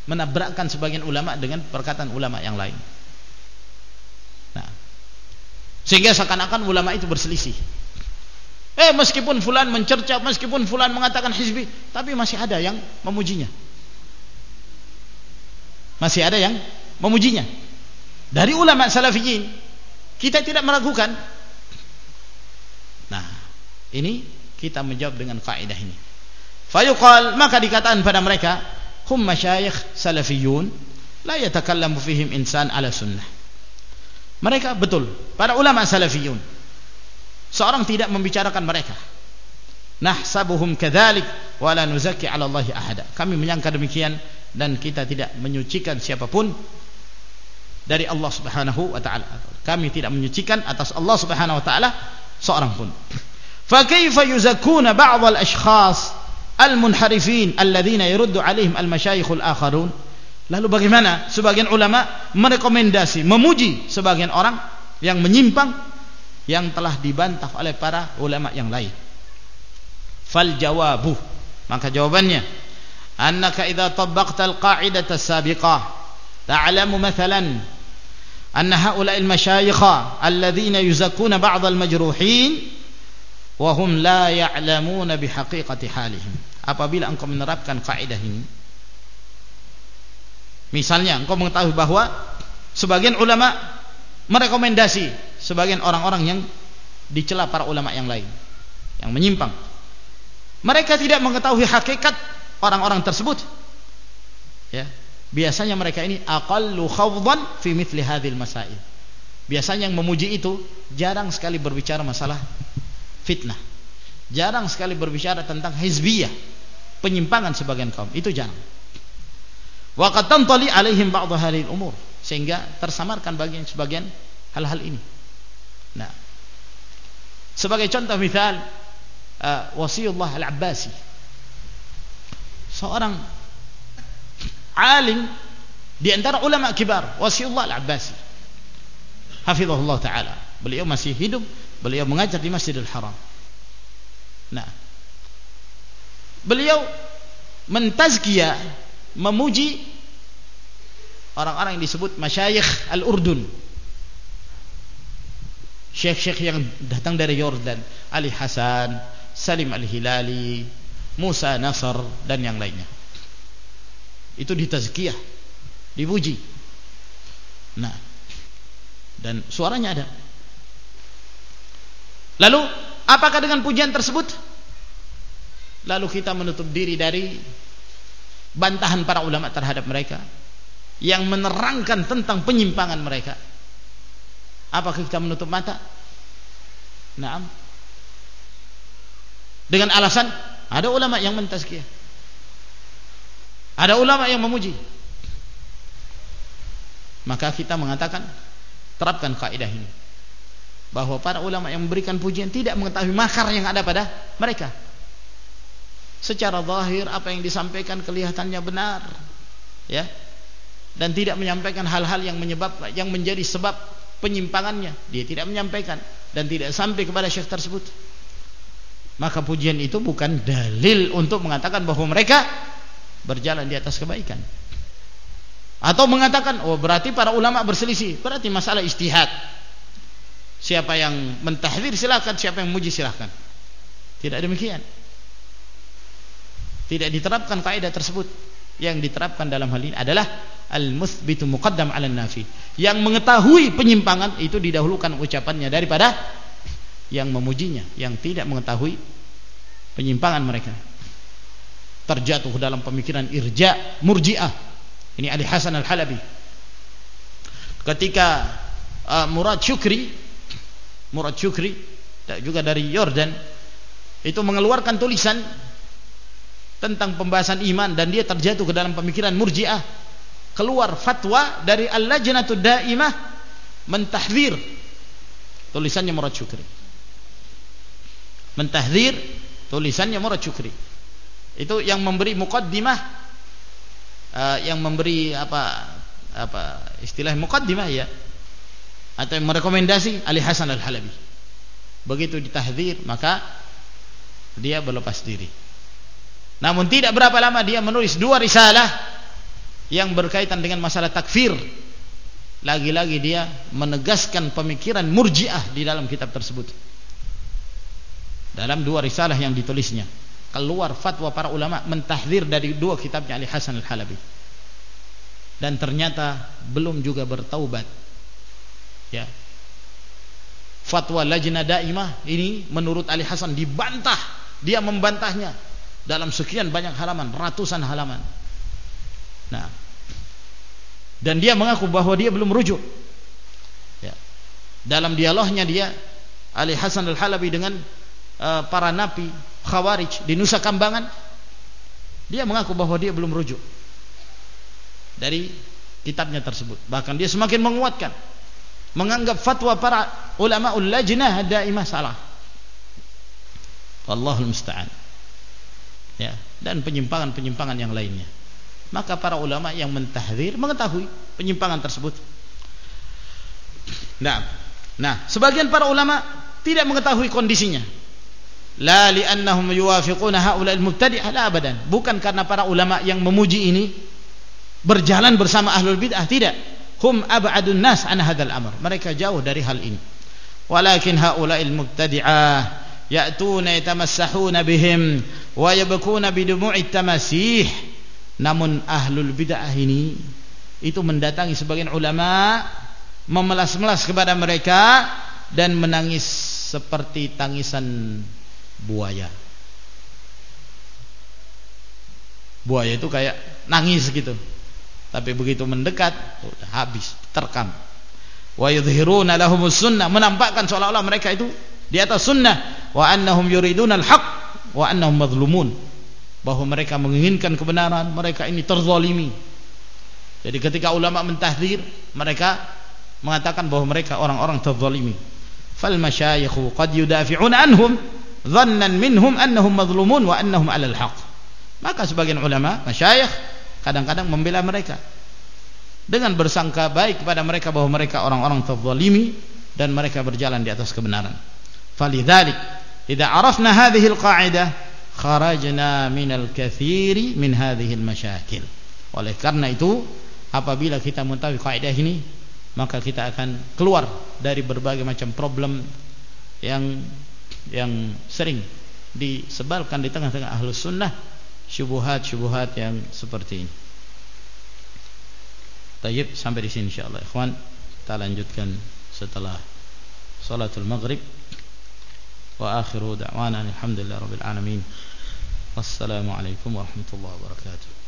menabrakkan sebagian ulama dengan perkataan ulama yang lain. Sehingga seakan-akan ulama itu berselisih. Eh meskipun fulan mencerca, meskipun fulan mengatakan hizbi, tapi masih ada yang memujinya. Masih ada yang memujinya. Dari ulama salafiyin kita tidak meragukan. Nah, ini kita menjawab dengan kaidah ini. Fayuqal maka dikatakan pada mereka, hum masyayikh salafiyun la yatakallamu fihim insan ala sunnah. Mereka betul, para ulama salafiyun. Seorang tidak membicarakan mereka. Nahsabuhum kadzalik wa la nuzakki 'ala Allah ahada. Kami menyangka demikian dan kita tidak menyucikan siapa pun dari Allah Subhanahu wa taala. Kami tidak menyucikan atas Allah Subhanahu wa taala seorang pun. Fa kaifa yuzakkuna ba'd al-ashkhas al-munharifin alladziina yuruddu 'alaihim al-masyayikh al-akharun? Lalu bagaimana sebagian ulama merekomendasi, memuji sebagian orang yang menyimpang yang telah dibantah oleh para ulama yang lain. Fal jawabu. Maka jawabannya, annaka idza tabbaqta al-qa'idata as-sabiqah ta'lamu mathalan anna ha'ula'i al-mashayikha alladhina yuzakkuna ba'd al-majruhin wa hum la ya'lamuna bihaqiqati halihim. Apabila engkau menerapkan kaidah ini, misalnya engkau mengetahui bahwa sebagian ulama merekomendasi sebagian orang-orang yang dicela para ulama yang lain yang menyimpang. Mereka tidak mengetahui hakikat orang-orang tersebut. Ya biasanya mereka ini aqallu khawdan fi mithli hadhil masail. Biasanya yang memuji itu jarang sekali berbicara masalah fitnah. Jarang sekali berbicara tentang hizbiyah penyimpangan sebagian kaum. Itu jarang wa qad tantali alaihim ba'd hadhil umur sehingga tersamarkan bagian sebagian hal-hal ini. Nah. Sebagai contoh misal uh, wasiullah al-abbasi. Seorang alim di antara ulama kibar wasiullah al-abbasi. Hafizahullah taala. Beliau masih hidup beliau mengajar di Masjidil Haram. Nah. Beliau mentazkiyah memuji orang-orang yang disebut masyayikh al-Urdun. Syekh-syekh yang datang dari Yordan. Ali Hasan Salim Al-Hilali Musa Nasr dan yang lainnya. Itu ditazkiyah dipuji. Nah dan suaranya ada. Lalu apakah dengan pujian tersebut? Lalu kita menutup diri dari bantahan para ulama terhadap mereka yang menerangkan tentang penyimpangan mereka apakah kita menutup mata Naam dengan alasan ada ulama yang mentazkiyah ada ulama yang memuji. Maka kita mengatakan terapkan kaidah ini. Bahwa para ulama yang memberikan pujian tidak mengetahui makar yang ada pada mereka. Secara zahir apa yang disampaikan kelihatannya benar. Ya. Dan tidak menyampaikan hal-hal yang menyebab yang menjadi sebab penyimpangannya. Dia tidak menyampaikan dan tidak sampai kepada syekh tersebut. Maka pujian itu bukan dalil untuk mengatakan bahwa mereka berjalan di atas kebaikan atau mengatakan oh berarti para ulama berselisih berarti masalah istihad siapa yang mentahdir silahkan siapa yang muji silahkan tidak demikian tidak diterapkan kaidah tersebut. Yang diterapkan dalam hal ini adalah al-muthbitu muqaddam 'ala nafi. Yang mengetahui penyimpangan itu didahulukan ucapannya daripada yang memujinya yang tidak mengetahui penyimpangan mereka. Terjatuh dalam pemikiran irja murjiah. Ini Ali Hasan Al-Halabi. Ketika uh, Murad Syukri Murad Syukri juga dari Yordan itu mengeluarkan tulisan tentang pembahasan iman dan dia terjatuh ke dalam pemikiran murjiah keluar fatwa dari Al-Lajnatud Daimah mentahdir tulisannya Murad Syukri mentahdir tulisannya Murad Syukri itu yang memberi mukaddimah uh, yang memberi apa apa istilah mukaddimah ya atau yang merekomendasi Ali Hasan Al-Halabi. Begitu ditahdir maka dia berlepas diri. Namun tidak berapa lama dia menulis dua risalah yang berkaitan dengan masalah takfir. Lagi-lagi dia menegaskan pemikiran murjiah di dalam kitab tersebut. Dalam dua risalah yang ditulisnya. Keluar fatwa para ulama mentahdir dari dua kitabnya Ali Hasan Al-Halabi. Dan ternyata belum juga bertaubat ya fatwa lajnah daimah ini menurut Ali Hasan dibantah dia membantahnya dalam sekian banyak halaman ratusan halaman. Nah. Dan dia mengaku bahwa dia belum rujuk. Ya. Dalam dialognya dia Ali Hasan Al-Halabi dengan uh, para napi khawarij di Nusa Kambangan dia mengaku bahwa dia belum rujuk dari kitabnya tersebut. Bahkan dia semakin menguatkan menganggap fatwa para ulama lajnah daimah salah. Wallahul musta'an. Ya, dan penyimpangan-penyimpangan yang lainnya. Maka para ulama yang mentahdir mengetahui penyimpangan tersebut. Nah, nah, sebagian para ulama tidak mengetahui kondisinya. La li'annahum yuwafiquna haula'il mubtadi'ah la abadan. Bukan karena para ulama yang memuji ini berjalan bersama ahlul bid'ah, tidak hum ab'adun nas an hadzal amr mereka jauh dari hal ini walakin haula'il mubtadi'ah ya'tuna yatamassahuna bihim wa yabkuna bidumu'it tamasih. Namun ahlul bid'ah ini itu mendatangi sebagian ulama memelas-melas kepada mereka dan menangis seperti tangisan buaya. Buaya itu kayak nangis gitu. Tapi begitu mendekat sudah habis terkam. Wa yudhiruna lahumus sunnah. Menampakkan seolah-olah mereka itu di atas sunnah wa annahum yuriduna al-haq wa annahum madhlumun bahwa mereka menginginkan kebenaran mereka ini terzalimi. Jadi ketika ulama mentahdir mereka mengatakan bahwa mereka orang-orang terzalimi. Fal masyayikhu qad yudafi'una anhum dhannan minhum annahum madhlumun wa annahum 'alal haq. Maka sebagian ulama masyayikh kadang-kadang membela mereka. Dengan bersangka baik kepada mereka bahwa mereka orang-orang terzalimi dan mereka berjalan di atas kebenaran. Falidzalik, idza arafna hadhihi alqa'idah kharajna min al-katsiri min hadhihi al-masyakil. Oleh karena itu, apabila kita mengetahui kaidah ini, maka kita akan keluar dari berbagai macam problem yang yang sering disebarkan di tengah-tengah ahlus sunnah syubhat-syubhat yang seperti ini. Tayyib sampai di sini insyaallah ikhwan. Kita lanjutkan setelah salatul maghrib. وآخر دعوانا الحمد لله رب العالمين. والسلام عليكم ورحمة الله وبركاته.